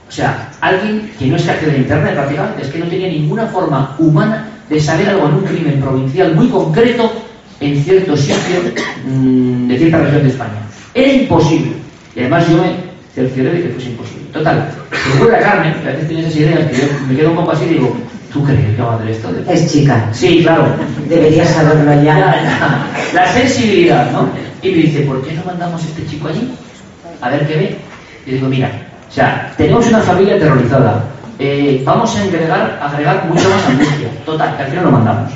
O sea, alguien que no es accede a Internet prácticamente, es que no tenía ninguna forma humana de saber algo en un crimen provincial muy concreto en cierto sitio mm, de cierta región de España. Era imposible. Y además yo me cercioré de que fuese imposible. Total, se ocurre a Carmen, que a veces tiene esas ideas, que yo me quedo un poco así y digo, ¿Tú crees que va a hacer esto? Es chica. Sí, claro. Deberías saberlo. Ya, ya. La sensibilidad, ¿no? Y me dice, ¿por qué no mandamos a este chico allí? A ver qué ve. Y digo, mira, o sea, tenemos una familia aterrorizada. Eh, vamos a agregar, agregar mucho más angustia. Total, que al final lo mandamos.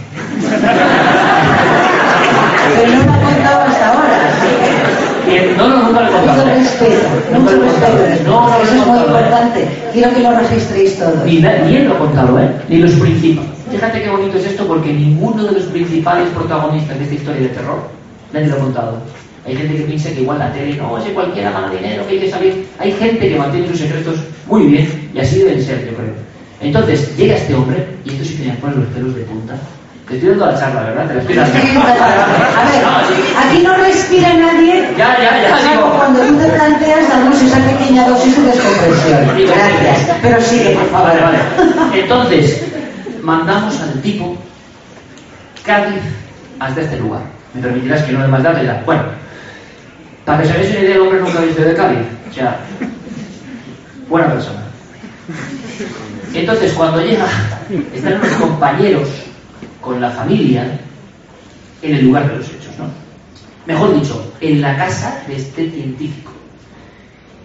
No, no, nunca lo he contado. Mucho respeto, mucho respeto. No, no Eso es muy importante. Quiero que lo registréis todos. Ni, él lo ha contado, ¿eh? Ni los principales. Fíjate qué bonito es esto porque ninguno de los principales protagonistas de esta historia de terror nadie lo ha contado. Hay gente que piensa que igual la tele, no, si cualquiera gana dinero, que hay que saber. Hay gente que mantiene sus secretos muy bien y así deben ser, yo creo. Entonces, llega este hombre, y esto sí que me pone los pelos de punta. Te estoy dando la charla, ¿verdad? Te dando. A ver, aquí no respira nadie. Ya, ya, ya, digo. cuando tú te planteas darnos esa pequeña dosis de descompresión. Gracias. Pero sigue, por favor. Vale, vale. Entonces, mandamos al tipo Cádiz hasta este lugar. Me permitirás que no dé más datos. Bueno, para que os hagáis una idea, el hombre nunca ha visto de Cádiz. O sea, buena persona. Entonces, cuando llega, están unos compañeros con la familia en el lugar de los hechos, ¿no? Mejor dicho, en la casa de este científico.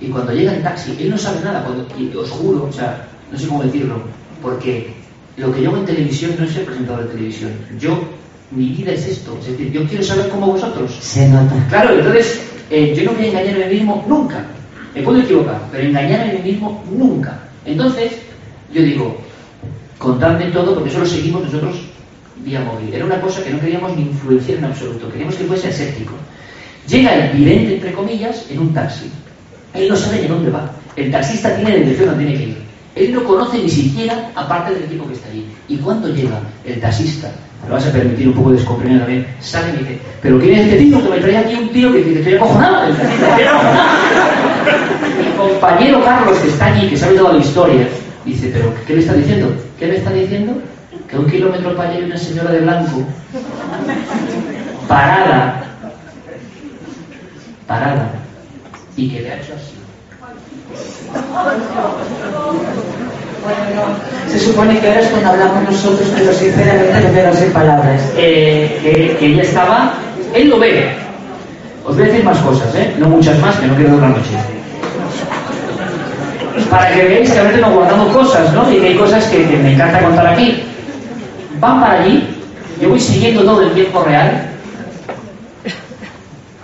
Y cuando llega el taxi, él no sabe nada, cuando, y os juro, o sea, no sé cómo decirlo, porque lo que yo hago en televisión no es ser presentador de televisión. Yo, mi vida es esto, es decir, yo quiero saber cómo vosotros. Se nota. Claro, entonces, eh, yo no voy a engañar a mí mismo nunca. Me puedo equivocar, pero engañar a mí mismo nunca. Entonces, yo digo, contadme todo, porque eso lo seguimos nosotros vía móvil. Era una cosa que no queríamos ni influenciar en absoluto, queríamos que fuese aséptico. Llega el vidente, entre comillas, en un taxi. Él no sabe ni dónde va. El taxista tiene la dirección donde tiene que ir. Él no conoce ni siquiera a parte del equipo que está allí. Y cuando llega el taxista, me vas a permitir un poco descomprimir también, sale y me dice, ¿pero quién es este tío? Que me trae aquí un tío que, que estoy acojonado. El taxista, estoy acojonado. Mi compañero Carlos, que está allí, que sabe toda la historia, dice, ¿pero qué le está diciendo? ¿Qué le está diciendo? Que un kilómetro para allá hay una señora de blanco, parada, parada, y que le ha hecho así. Se supone que ahora es cuando hablamos nosotros, pero sinceramente no me sin palabras. eh, que, que ella estaba, él lo ve. Os voy a decir más cosas, ¿eh? no muchas más, que no quiero otra noche. Para que veáis que a veces nos guardamos cosas, ¿no? Y que hay cosas que, que me encanta contar aquí. Van para allí, yo voy siguiendo todo en tiempo real.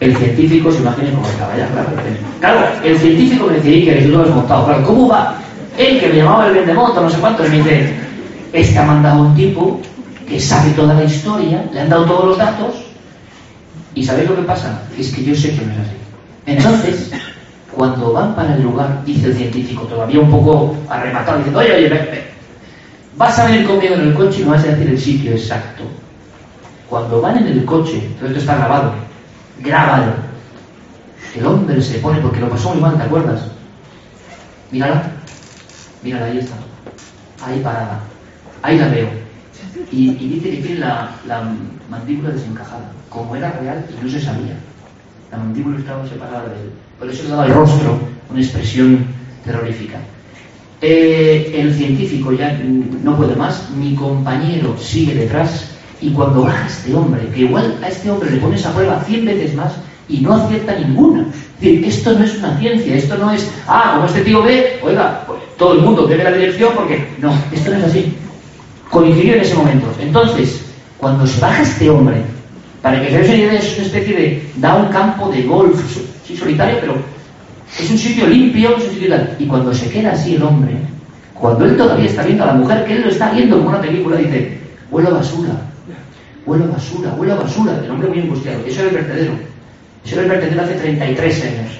El científico se imagina cómo estaba ya, claro. El científico me decía, y tú lo has montado, claro, ¿cómo va? Él que me llamaba el vendemoto, no sé cuánto, me dice, es que ha mandado un tipo que sabe toda la historia, le han dado todos los datos, y ¿sabéis lo que pasa? Es que yo sé que no es así. Entonces, cuando van para el lugar, dice el científico, todavía un poco arrematado, diciendo, oye, oye, ven, ven. Vas a venir conmigo en el coche y me vas a decir el sitio exacto. Cuando van en el coche, todo esto está grabado, grabado, el hombre se pone, porque lo pasó muy mal, ¿te acuerdas? Mírala, mírala, ahí está, ahí parada, ahí la veo. Y, y dice que tiene la, la mandíbula desencajada, como era real y no se sabía. La mandíbula estaba separada de él. Por eso le daba al rostro una expresión terrorífica. Eh, el científico ya no puede más, mi compañero sigue detrás y cuando baja este hombre, que igual a este hombre le pones a prueba 100 veces más y no acierta ninguna. Esto no es una ciencia, esto no es, ah, como este tío ve, oiga, pues todo el mundo debe la dirección porque no, esto no es así. Coincidió en ese momento. Entonces, cuando se baja este hombre, para que una idea, es una especie de, da un campo de golf, sí, solitario, pero es un sitio limpio, es un sitio. Y cuando se queda así el hombre, cuando él todavía está viendo a la mujer, que él lo está viendo como una película, dice, huele a basura, huele a basura, huele a basura. El hombre muy angustiado. Eso era el vertedero. Eso era el vertedero hace 33 años.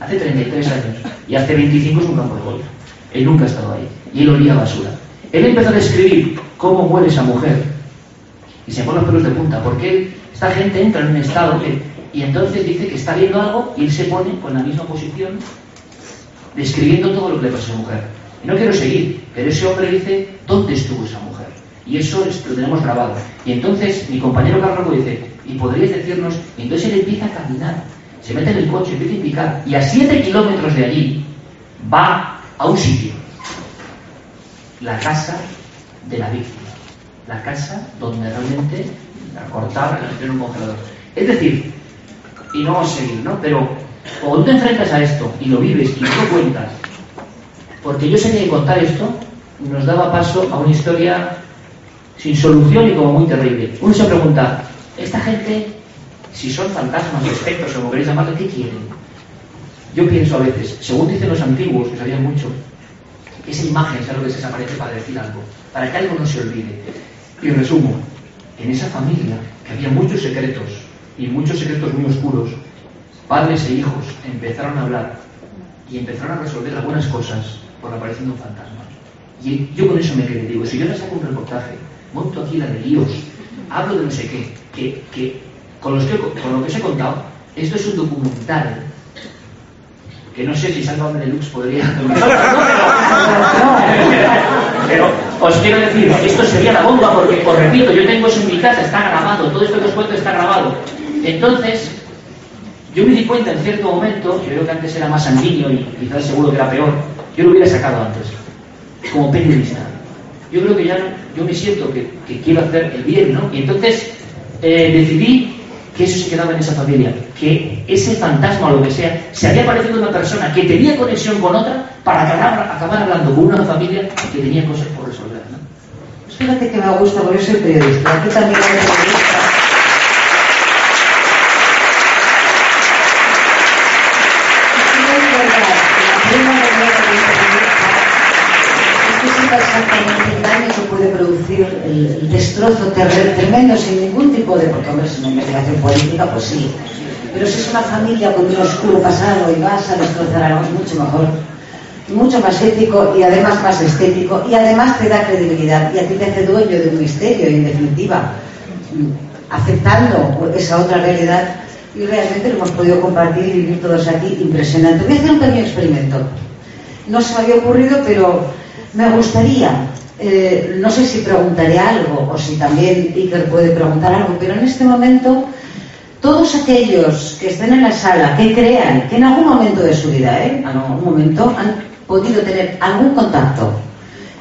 Hace 33 años. Y hace 25 es un campo de golf. Él nunca ha estado ahí. Y él olía a basura. Él empezó a describir cómo huele esa mujer. Y se pone los pelos de punta, porque esta gente entra en un estado que, y entonces dice que está viendo algo y él se pone con la misma posición, describiendo todo lo que le pasó a esa mujer. Y no quiero seguir, pero ese hombre dice, ¿dónde estuvo esa mujer? Y eso es- lo tenemos grabado. Y entonces mi compañero Carlos dice, ¿y podríais decirnos? Entonces él empieza a caminar, se mete en el coche, empieza a indicar, y a 7 kilómetros de allí va a un sitio, la casa de la víctima. La casa donde realmente la cortaron la metieron un congelador. Es decir, y no vamos a seguir, ¿no? Pero cuando tú te enfrentas a esto y lo vives y lo cuentas, porque yo sé que contar esto nos daba paso a una historia sin solución y como muy terrible. Uno se pregunta, ¿esta gente, si son fantasmas, espectros, o como queréis llamarle, qué quieren? Yo pienso a veces, según dicen los antiguos, que sabían mucho, esa imagen es algo que se desaparece para decir algo, para que algo no se olvide. Y resumo, en esa familia, que había muchos secretos, y muchos secretos muy oscuros, padres e hijos empezaron a hablar y empezaron a resolver algunas cosas por la aparición de un fantasma. Y yo con eso me quedé, digo, si yo le saco un reportaje, monto aquí la de líos, hablo de no sé qué, que, que con, los que con lo que os he contado, esto es un documental que no sé si Sálvame Deluxe podría... pero os quiero decir, esto sería la bomba porque, os repito, yo tengo eso en mi casa, está grabado, todo esto que os cuento está grabado. Entonces, yo me di cuenta en cierto momento, yo creo que antes era más sanguíneo y quizás seguro que era peor, yo lo hubiera sacado antes, como periodista. Yo creo que ya yo me siento que, quiero hacer el bien, ¿no? Y entonces eh, decidí que eso se quedaba en esa familia, que ese fantasma o lo que sea, se había parecido una persona que tenía conexión con otra para acabar, acabar hablando con una familia que tenía cosas por resolver. ¿no? Fíjate que me gusta, soy periodista. Aquí también hay periodista. exactamente el daño que puede producir el, destrozo tremendo sin ningún tipo de, porque hombre, es una investigación política, pues sí. Pero si es una familia con un oscuro pasado y vas a destrozar algo, es mucho mejor, mucho más ético y además más estético y además te da credibilidad y a ti te hace dueño de un misterio, en definitiva, aceptando esa otra realidad y realmente lo hemos podido compartir y vivir todos aquí impresionante. Voy a hacer un pequeño experimento. No se me había ocurrido, pero me gustaría, eh, no sé si preguntaré algo o si también Iker puede preguntar algo, pero en este momento todos aquellos que estén en la sala, que crean que en algún momento de su vida, ¿eh? algún momento, han podido tener algún contacto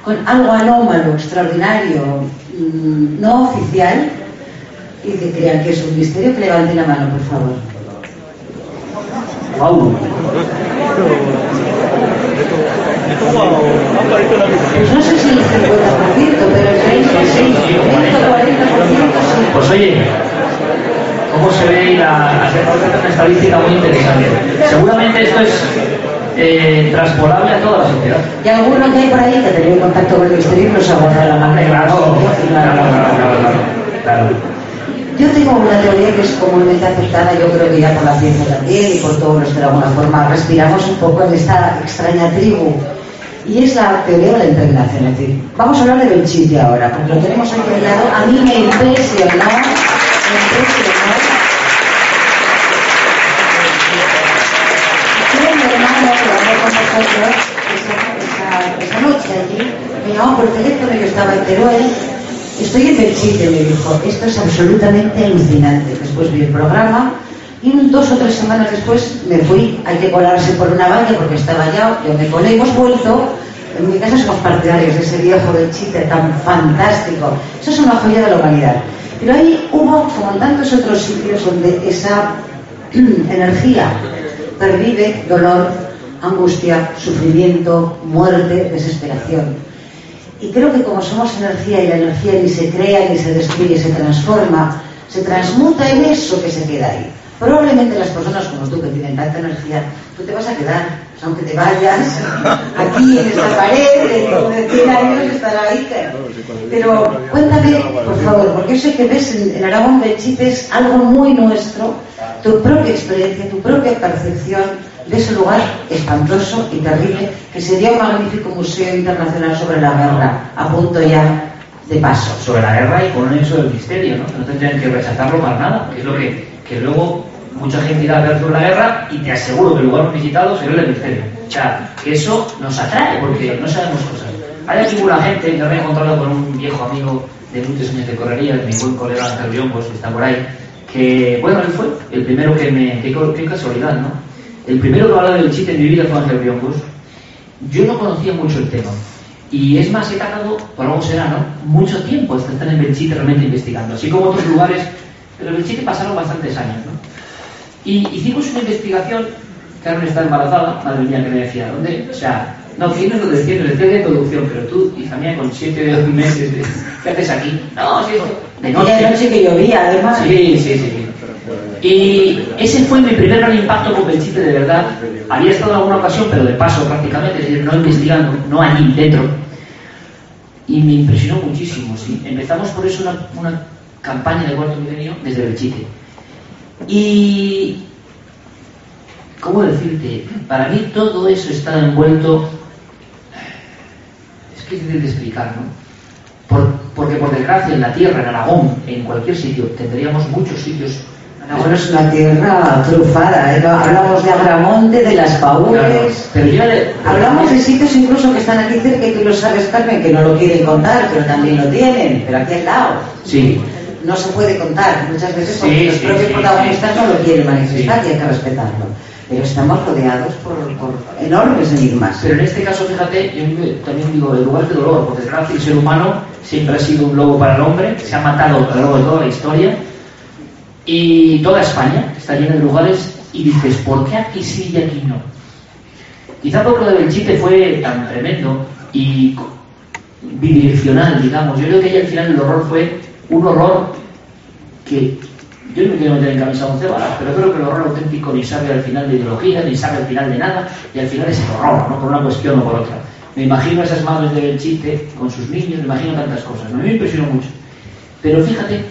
con algo anómalo, extraordinario, mm, no oficial, y que crean que es un misterio, que levanten la mano, por favor. No sé si el 50%, pero el 30, sí, el 40%, Pues oye, cómo se ve y la, una estadística muy interesante. Seguramente esto es eh, transportable a toda la sociedad. Y alguno que hay por ahí que ha tenido contacto con el exterior nos ha la mano. Claro, claro, claro, Yo tengo una teoría que es comúnmente aceptada, yo creo que ya por la ciencia también y por todos los que de alguna forma respiramos un poco en esta extraña tribu y es la teoría de la impregnación. Es decir, vamos a hablar de Belchite ahora, porque lo tenemos aquí. A mí me impresionó, me impresionó. Tiene mi hermano que habló con esa, noche allí, me llamó por teléfono, yo estaba en Teruel. Estoy en Belchite, me dijo, esto es absolutamente alucinante. Después vi el programa y dos o tres semanas después me fui, hay que colarse por una valla porque estaba ya, yo me colé, hemos vuelto. En mi casa somos partidarios de ese viejo del chiste tan fantástico. Eso es una joya de la humanidad. Pero ahí hubo, como en tantos otros sitios, donde esa energía pervive dolor, angustia, sufrimiento, muerte, desesperación. Y creo que como somos energía y la energía ni se crea, ni se destruye, se transforma, se transmuta en eso que se queda ahí. Probablemente las personas como tú que tienen tanta energía, tú te vas a quedar, pues aunque te vayas, aquí en esta pared, dentro de 100 años estará ahí. Pero cuéntame, por favor, porque yo sé que ves en, Aragón Belchite es algo muy nuestro, tu propia experiencia, tu propia percepción de ese lugar espantoso y terrible, que sería un magnífico museo internacional sobre la guerra, a punto ya de paso. Sobre la guerra y con eso del misterio, ¿no? No tendrían que rechazarlo para nada, que es lo que que luego mucha gente irá a ver sobre la guerra y te aseguro que el lugar visitado será el misterio. O sea, que eso nos atrae porque no sabemos cosas. Hay aquí una gente, yo me he encontrado con un viejo amigo de muchos años de correría, mi buen colega Ángel Biombos, que está por ahí, que, bueno, él fue el primero que me... Qué, casualidad, ¿no? El primero que hablaba del chiste en mi vida fue Ángel Biombos. Yo no conocía mucho el tema. Y es más, he tardado, por algo será, ¿no? Mucho tiempo hasta estar en Belchite realmente investigando. Así como otros lugares, pero en Belchite pasaron bastantes años, ¿no? Y hicimos una investigación, Carmen está embarazada, madre mía que me decía, ¿dónde? O sea, no, tienes lo decía, lo decía de producción, pero tú, hija mía, con siete o meses, de, ¿qué haces aquí? No, sí, de noche. de noche que llovía, además. Sí, sí, sí. Y ese fue mi primer gran impacto con Belchite, de verdad. Había estado en alguna ocasión, pero de paso prácticamente, es decir, no investigando, no allí dentro. Y me impresionó muchísimo, sí. Empezamos por eso una, una campaña de cuarto milenio desde Belchite. Y, ¿cómo decirte? Para mí todo eso está envuelto, es que es difícil de explicar, ¿no? porque por desgracia en la tierra, en Aragón, en cualquier sitio, tendríamos muchos sitios Aragón es una tierra trufada, ¿eh? hablamos de Agramonte, de las Paules, hablamos de sitios incluso que están aquí cerca y tú lo sabes, Carmen, que no lo quieren contar, pero también lo tienen, pero aquí al lado. Sí no se puede contar muchas veces porque los propios protagonistas no lo quieren manifestar y hay que respetarlo. Pero estamos rodeados por, enormes enigmas. Pero en este caso, fíjate, yo también digo, el lugar de dolor, por desgracia, el ser humano siempre ha sido un lobo para el hombre, se ha matado a lo largo de toda la historia, y toda España está llena de lugares, y dices, ¿por qué aquí sí y aquí no? Quizá porque lo de Belchite fue tan tremendo y bidireccional, digamos. Yo creo que ahí al final el horror fue un horror que yo no me quiero meter en camisa once varas, pero creo que el horror auténtico ni sabe al final de ideología, ni sabe al final de nada, y al final es el horror, ¿no? Por una cuestión o por otra. Me imagino a esas madres del chiste con sus niños, me imagino tantas cosas. Mí me impresionó mucho. Pero fíjate,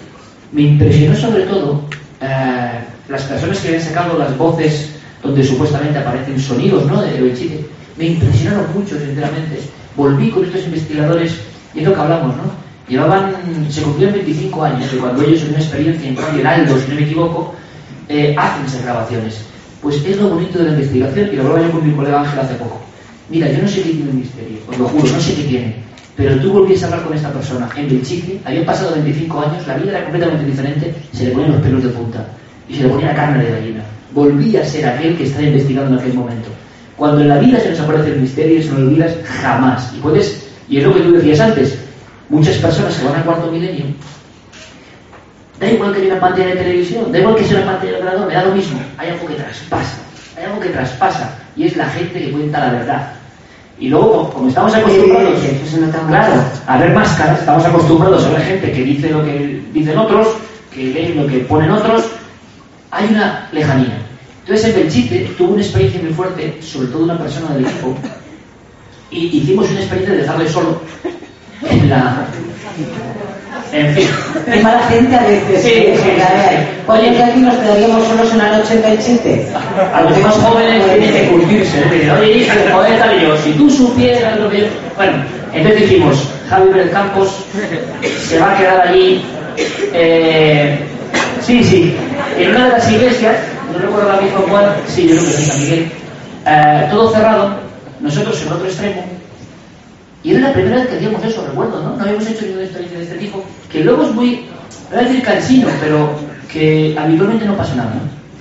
me impresionó sobre todo eh, las personas que habían sacado las voces donde supuestamente aparecen sonidos, ¿no? De Belchite. Me impresionaron mucho, sinceramente. Volví con estos investigadores, y es lo que hablamos, ¿no? Llevaban, se cumplieron 25 años de cuando ellos en una experiencia en Aldo, si no me equivoco, eh, hacen esas grabaciones. Pues es lo bonito de la investigación, y lo hablaba yo con mi colega Ángel hace poco. Mira, yo no sé qué tiene el misterio, os lo juro, no sé qué tiene. Pero tú volvías a hablar con esta persona en Belchite, habían pasado 25 años, la vida era completamente diferente, se le ponían los pelos de punta y se le ponía la carne de gallina. Volvía a ser aquel que estaba investigando en aquel momento. Cuando en la vida se nos aparece el misterio, se lo olvidas jamás. Y puedes, y es lo que tú decías antes, muchas personas que van al cuarto milenio, da igual que haya una pantalla de televisión, da igual que sea una pantalla de ordenador, me da lo mismo. Hay algo que traspasa, hay algo que traspasa, y es la gente que cuenta la verdad. Y luego, como estamos acostumbrados claro, a ver máscaras, estamos acostumbrados a ver gente que dice lo que dicen otros, que lee lo que ponen otros, hay una lejanía. Entonces, en Belchite tuvo una experiencia muy fuerte, sobre todo una persona del equipo, y hicimos una experiencia de dejarle solo en la... En fin. Qué mala gente a veces. Sí, sí, sí. Oye, que aquí nos quedaríamos solos una noche en Belchite. A los más jóvenes tienen que curtirse. ¿eh? Oye, hija, joder, tal y yo, si tú supieras lo que yo... Bueno, entonces dijimos, Javi Pérez Campos se va a quedar allí... Eh, sí, sí, en una de las iglesias, no recuerdo la misma cuál, sí, yo creo que es San Miguel, eh, todo cerrado, nosotros en otro extremo, y era la primera vez que hacíamos eso, recuerdo, ¿no? No habíamos hecho ninguna experiencia de este tipo, que luego es muy, voy a decir cansino, pero que habitualmente no pasa nada.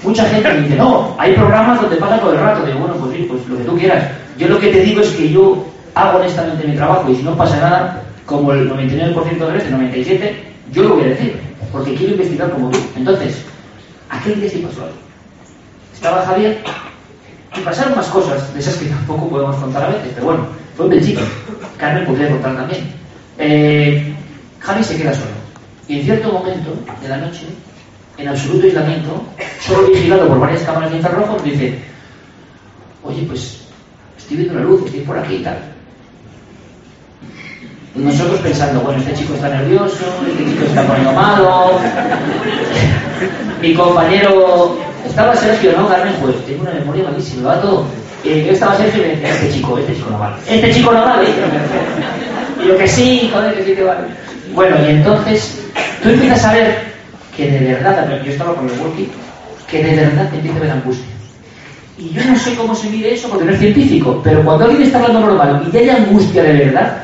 Mucha gente me dice, no, hay programas donde pasa todo el rato. Digo, bueno, pues sí, pues lo que tú quieras. Yo lo que te digo es que yo hago honestamente mi trabajo y si no pasa nada, como el 99% de el 97%, yo lo voy a decir, porque quiero investigar como tú. Entonces, aquel día sí pasó algo. Estaba Javier y pasaron más cosas, de esas que tampoco podemos contar a veces, pero bueno, fue en Belchite. Carmen podría contar también. Eh, Javi se queda solo. Y en cierto momento de la noche, en absoluto aislamiento, solo vigilado por varias cámaras de infrarrojo, dice, oye, pues estoy viendo la luz, estoy por aquí y tal. Nosotros pensando, bueno, este chico está nervioso, este chico está poniendo malo. Mi compañero, estaba Sergio, ¿no, Carmen? Pues tengo una memoria malísima, va todo yo estaba Sergio y me decía, este chico, este chico no vale. Este chico no vale. Y yo que sí, joder, que sí que vale. Bueno, y entonces tú empiezas a ver que de verdad, yo estaba con el walkie, que de verdad te empieza a ver angustia. Y yo no sé cómo se mide eso porque no es científico, pero cuando alguien está hablando normal y hay angustia de verdad.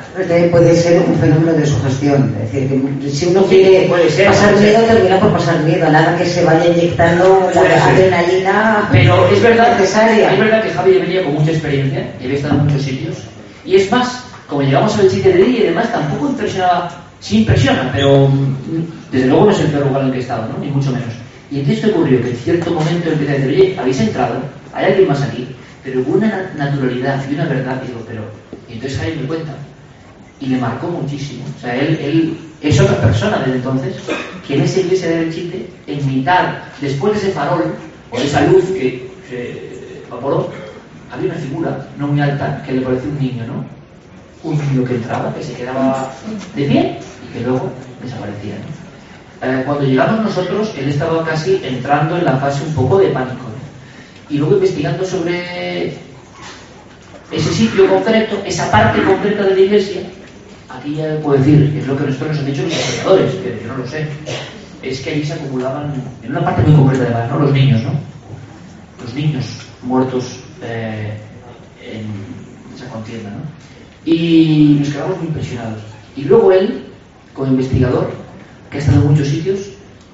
Puede ser un fenómeno de sugestión. Es decir, que si uno quiere pasar miedo, termina por pasar miedo. Nada que se vaya inyectando la adrenalina. Pero es verdad, necesaria. es verdad que Javi venía con mucha experiencia y había estado en muchos sitios. Y es más, como llegamos a ver chiste de día y demás, tampoco impresionaba, sí impresiona, pero mm, desde luego no es el peor lugar en el que he estado, ¿no? ni mucho menos. Y entonces te ocurrió que en cierto momento empieza a decir, oye, habéis entrado, hay alguien más aquí, pero hubo una naturalidad y una verdad, digo, pero, y entonces alguien me cuenta, y le marcó muchísimo. O sea, él, él es otra persona desde entonces, que en esa iglesia de Belchite, en mitad, después de ese farol, o de esa luz que se evaporó, había una figura no muy alta que le parecía un niño, ¿no? Un niño que entraba, que se quedaba de pie y que luego desaparecía. ¿no? Eh, cuando llegamos nosotros, él estaba casi entrando en la fase un poco de pánico. ¿no? Y luego investigando sobre ese sitio concreto, esa parte concreta de la iglesia, aquí ya puedo decir, es lo que nosotros nos han dicho los historiadores, que yo no lo sé, es que allí se acumulaban, en una parte muy concreta además, ¿no? Los niños, ¿no? Los niños muertos eh, en esa contienda, ¿no? Y nos quedamos muy impresionados. Y luego él, como investigador, que ha estado en muchos sitios,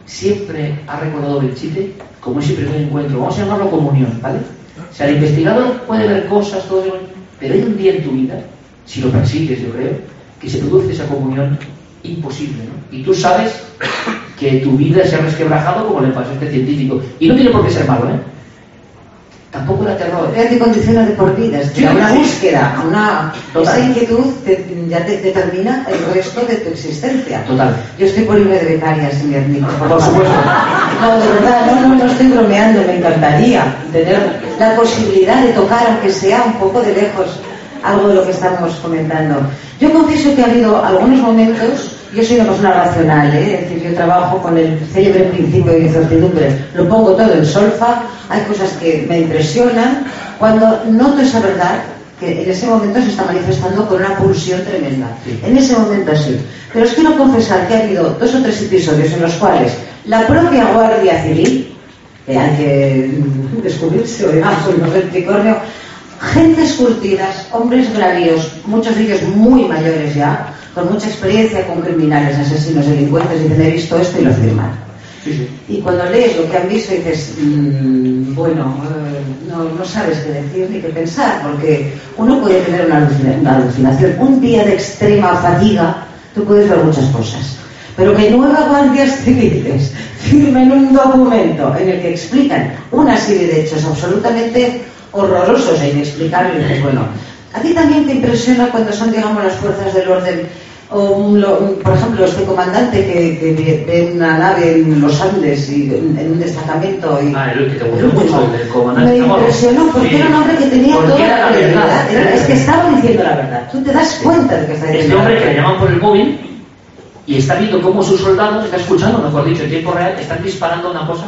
siempre ha recordado Belchite como ese primer encuentro. Vamos a llamarlo comunión, ¿vale? O sea, el investigador puede ver cosas, todo eso, pero hay un día en tu vida, si lo persigues, yo creo, que se produce esa comunión imposible, ¿no? Y tú sabes que tu vida se ha resquebrajado como le pasó a este científico. Y no tiene por qué ser malo, ¿eh? Tampoco era terror. Te condiciona de por vida, Sí, a una sí. búsqueda, a una, Total. esa inquietud te- ya te determina el resto de tu existencia. Total. Yo estoy por irme de becaria, señor Nico. Por supuesto. No, de verdad, no, no, no estoy bromeando, me encantaría tener la posibilidad de tocar, aunque sea un poco de lejos, algo de lo que estamos comentando. Yo confieso que ha habido algunos momentos, yo soy una persona racional, ¿eh? es decir, yo trabajo con el célebre principio de incertidumbre, lo pongo todo en solfa, hay cosas que me impresionan, cuando noto esa verdad, que en ese momento se está manifestando con una pulsión tremenda. Sí. En ese momento sí. Pero os quiero confesar que ha habido dos o tres episodios en los cuales la propia Guardia Civil, que hay que descubrirse o digamos el Renticornio, gentes curtidas, hombres bravíos, muchos de ellos muy mayores ya, con mucha experiencia con criminales, asesinos, delincuentes, dicen he visto esto y lo firman. Sí, sí. Y cuando lees lo que han visto dices, mm, bueno, eh, no, no sabes qué decir ni qué pensar, porque uno puede tener una, alucina- una alucinación. Un día de extrema fatiga, tú puedes ver muchas cosas. Pero que nueve guardias civiles firmen un documento en el que explican una serie de hechos absolutamente horrorosos e inexplicables, dices, bueno, ¿a ti también te impresiona cuando son, digamos, las fuerzas del orden o un- lo- un- por ejemplo, este comandante que, que ve- una nave en los Andes y en, en un destacamento y Ah, el que te gustó mucho, el comandante me impresionó porque Sí. era un hombre que tenía Porque toda la la verdad. es que estaba diciendo la verdad. Tú te das cuenta de que está Este diciendo hombre la que le llaman por el móvil y está viendo cómo sus soldados, está escuchando, mejor dicho, en tiempo real, están disparando una cosa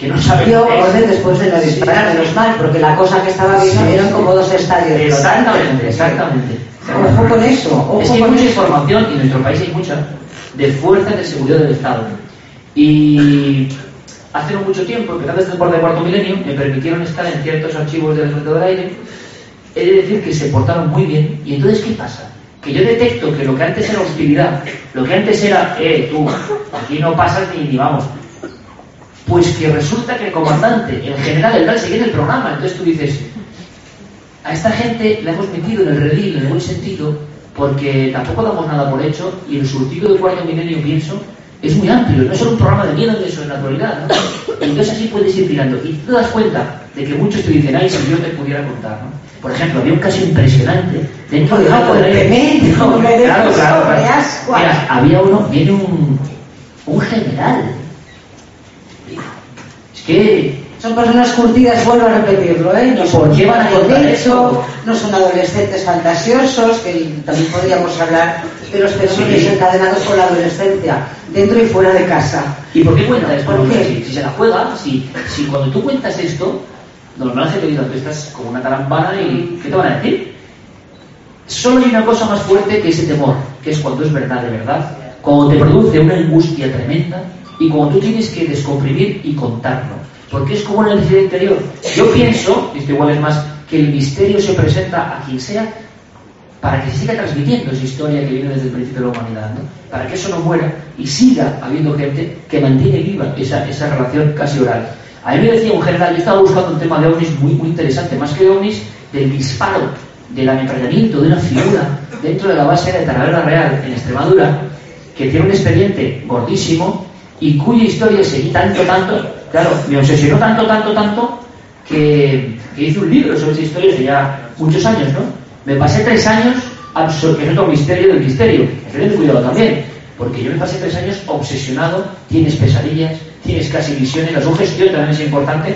que no saben Yo después de no disparar, menos mal, porque la cosa que estaba viendo Sí, eran sí. como dos estadios. Exactamente, exactamente. Ojo con eso, ojo Es que hay mucha información, y en nuestro país hay mucha, de fuerzas de seguridad del Estado. Y hace no mucho tiempo, empezando desde el borde del cuarto milenio, me permitieron estar en ciertos archivos del Ejército del Aire. He de decir que se portaron muy bien. ¿Y entonces qué pasa? Que yo detecto que lo que antes era hostilidad, lo que antes era, eh, tú, aquí no pasas ni, ni vamos. Pues que resulta que el comandante, el general, el tal, seguía en el programa. Entonces tú dices, a esta gente la hemos metido en el redil, en el buen sentido, porque tampoco damos nada por hecho y el surtido del cuarto milenio, pienso, es muy amplio. No es solo un programa de miedo de sobrenaturalidad, ¿no? Entonces así puedes ir tirando. Y tú te das cuenta de que muchos te dicen, ay, si yo te pudiera contar, ¿no? Por ejemplo, había un caso impresionante dentro de dejas claro, claro, claro. Mira, había uno, viene un, un general. Que Son personas curtidas, vuelvo a repetirlo, ¿eh? No ¿Y son por qué van a con contar derecho, eso? no son adolescentes fantasiosos, que también podríamos hablar de los fenómenos Sí. encadenados por la adolescencia, dentro y fuera de casa. ¿Y por qué cuenta esto? ¿Por qué? Si, si se la juega, si, si cuando tú cuentas esto, normal que te digan, tú estás como una tarambana y ¿qué te van a decir? Solo hay una cosa más fuerte que ese temor, que es cuando es verdad de verdad, cuando te produce una angustia tremenda y cuando tú tienes que descomprimir y contarlo, porque es como una necesidad interior. Yo pienso, esto igual es más, que el misterio se presenta a quien sea para que se siga transmitiendo esa historia que viene desde el principio de la humanidad, ¿no? para que eso no muera y siga habiendo gente que mantiene viva esa, esa relación casi oral. A mí me decía un general, yo estaba buscando un tema de ovnis muy, muy interesante, más que de ovnis, del disparo del ametrallamiento de una figura dentro de la base de Talavera Real en Extremadura, que tiene un expediente gordísimo y cuya historia seguí tanto, tanto, claro, me obsesionó tanto, tanto, tanto, que, hice un libro sobre esa historia hace ya muchos años, ¿no? Me pasé tres años, que es otro misterio del misterio, de cuidado también, porque yo me pasé tres años obsesionado, tienes pesadillas, tienes casi visiones, la sugestión también es importante,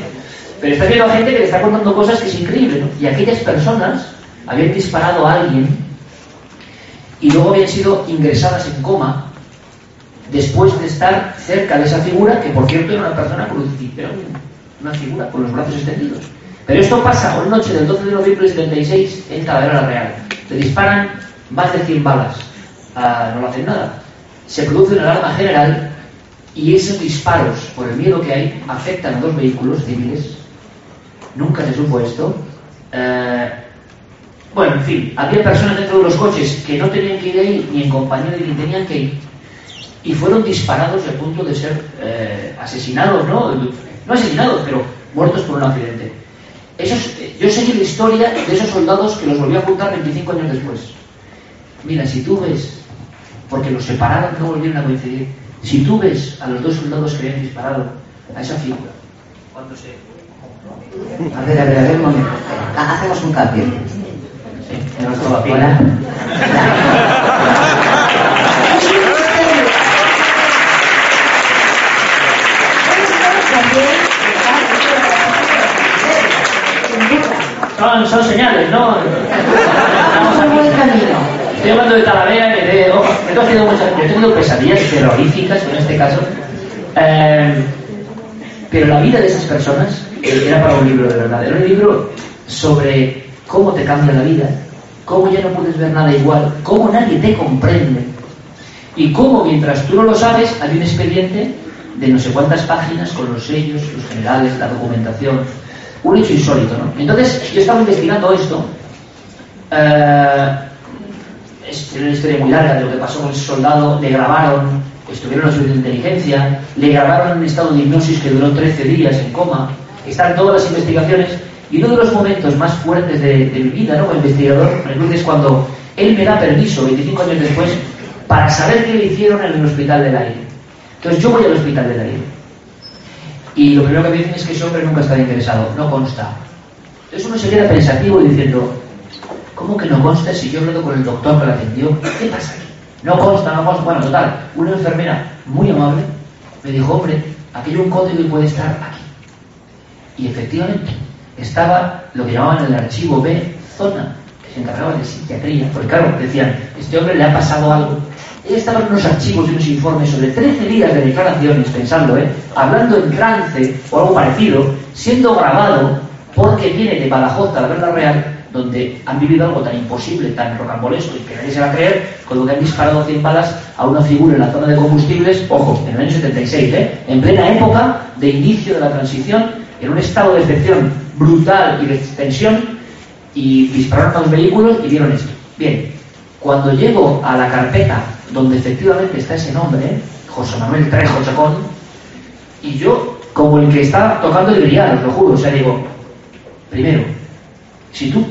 pero estás viendo a gente que le está contando cosas que es increíble, ¿no? Y aquellas personas habían disparado a alguien y luego habían sido ingresadas en coma después de estar cerca de esa figura, que por cierto era una persona crucificada, una figura con los brazos extendidos. Pero esto pasa una noche del 12 de noviembre del 76 en Talavera Real. Le disparan más de 100 balas. Ah, no le hacen nada. Se produce una alarma general y esos disparos, por el miedo que hay, afectan a dos vehículos civiles. Nunca se supo esto. Eh, bueno, en fin, había personas dentro de los coches que no tenían que ir ahí ni en compañía de quien tenían que ir y fueron disparados a punto de ser eh, asesinados, ¿no? No asesinados, pero muertos por un accidente. Esos, yo seguí la historia de esos soldados que los volví a juntar 25 años después. Mira, si tú ves, porque los separaron, no volvieron a coincidir, si tú ves a los dos soldados que habían disparado, a esa figura, ¿cuánto se.? A ver, a ver, a ver, un momento. Hacemos un cambio. Sí. Son, son señales, ¿no? Vamos a buen camino. Estoy hablando de Talavera, me de, oh, he tenido muchas, he tenido pesadillas terroríficas en este caso. Eh, pero la vida de esas personas era para un libro de verdad. Era un libro sobre cómo te cambia la vida, cómo ya no puedes ver nada igual, cómo nadie te comprende y cómo mientras tú no lo sabes hay un expediente de no sé cuántas páginas con los sellos, los generales, la documentación, un hecho insólito, ¿no? Entonces, yo estaba investigando esto, eh, es una historia muy larga de lo que pasó con ese soldado, le grabaron, estuvieron los de inteligencia, le grabaron en estado de hipnosis que duró 13 días en coma, están todas las investigaciones, y uno de los momentos más fuertes de, mi vida, ¿no? Como investigador, es cuando él me da permiso, 25 años después, para saber qué le hicieron en el hospital del aire. Entonces yo voy al hospital de Darío. Y lo primero que me dicen es que ese hombre nunca estaba interesado, no consta. Entonces uno se queda pensativo y diciendo, ¿cómo que no consta si yo he con el doctor que la atendió? ¿Qué pasa aquí? No consta, no consta. Bueno, total, una enfermera muy amable me dijo, hombre, aquí hay un código y puede estar aquí. Y efectivamente, estaba lo que llamaban el archivo B, zona, que se encargaba de psiquiatría, porque claro, decían, este hombre le ha pasado algo ella estaba en unos archivos y unos informes sobre 13 días de declaraciones, pensando, ¿eh? hablando en trance o algo parecido, siendo grabado porque viene de Badajoz a la verdad real, donde han vivido algo tan imposible, tan rocambolesco y que nadie se va a creer, cuando han disparado 100 balas a una figura en la zona de combustibles, ojo, en el año 76, ¿eh? en plena época de inicio de la transición, en un estado de excepción brutal y de tensión, y dispararon a los vehículos y vieron esto. Bien, cuando llego a la carpeta donde efectivamente está ese nombre, José Manuel Trejo Chacón, y yo, como el que está tocando el brillar, os lo juro, o sea, digo, primero, si tú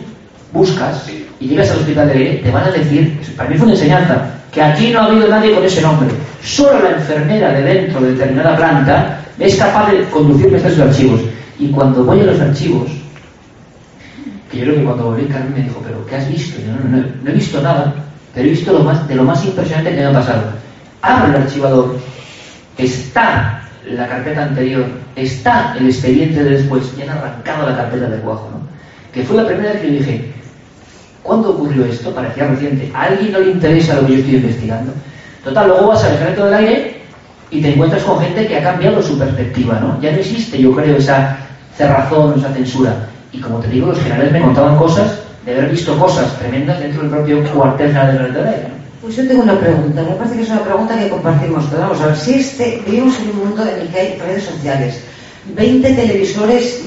buscas y llegas al hospital de Leire, te van a decir, para mí fue una enseñanza, que aquí no ha habido nadie con ese nombre. Solo la enfermera de dentro de determinada planta es capaz de conducirme a esos archivos. Y cuando voy a los archivos, que yo creo que cuando volví Carmen me dijo, pero ¿qué has visto? yo no, no, no he visto nada pero he visto de lo más impresionante que me ha pasado. Abro el archivador, está la carpeta anterior, está el expediente de después, y han arrancado la carpeta de cuajo, ¿no? Que fue la primera vez que dije, ¿cuándo ocurrió esto? Parecía reciente. ¿A alguien no le interesa lo que yo estoy investigando? Total, luego vas al ejército del aire y te encuentras con gente que ha cambiado su perspectiva, ¿no? Ya no existe, yo creo, esa cerrazón, esa censura. Y como te digo, los generales me contaban cosas de haber visto cosas tremendas dentro del propio cuartel general de la Pues yo tengo una pregunta, me parece que es una pregunta que compartimos todos. Vamos a ver, si este, vivimos en un mundo en el que hay redes sociales, 20 televisores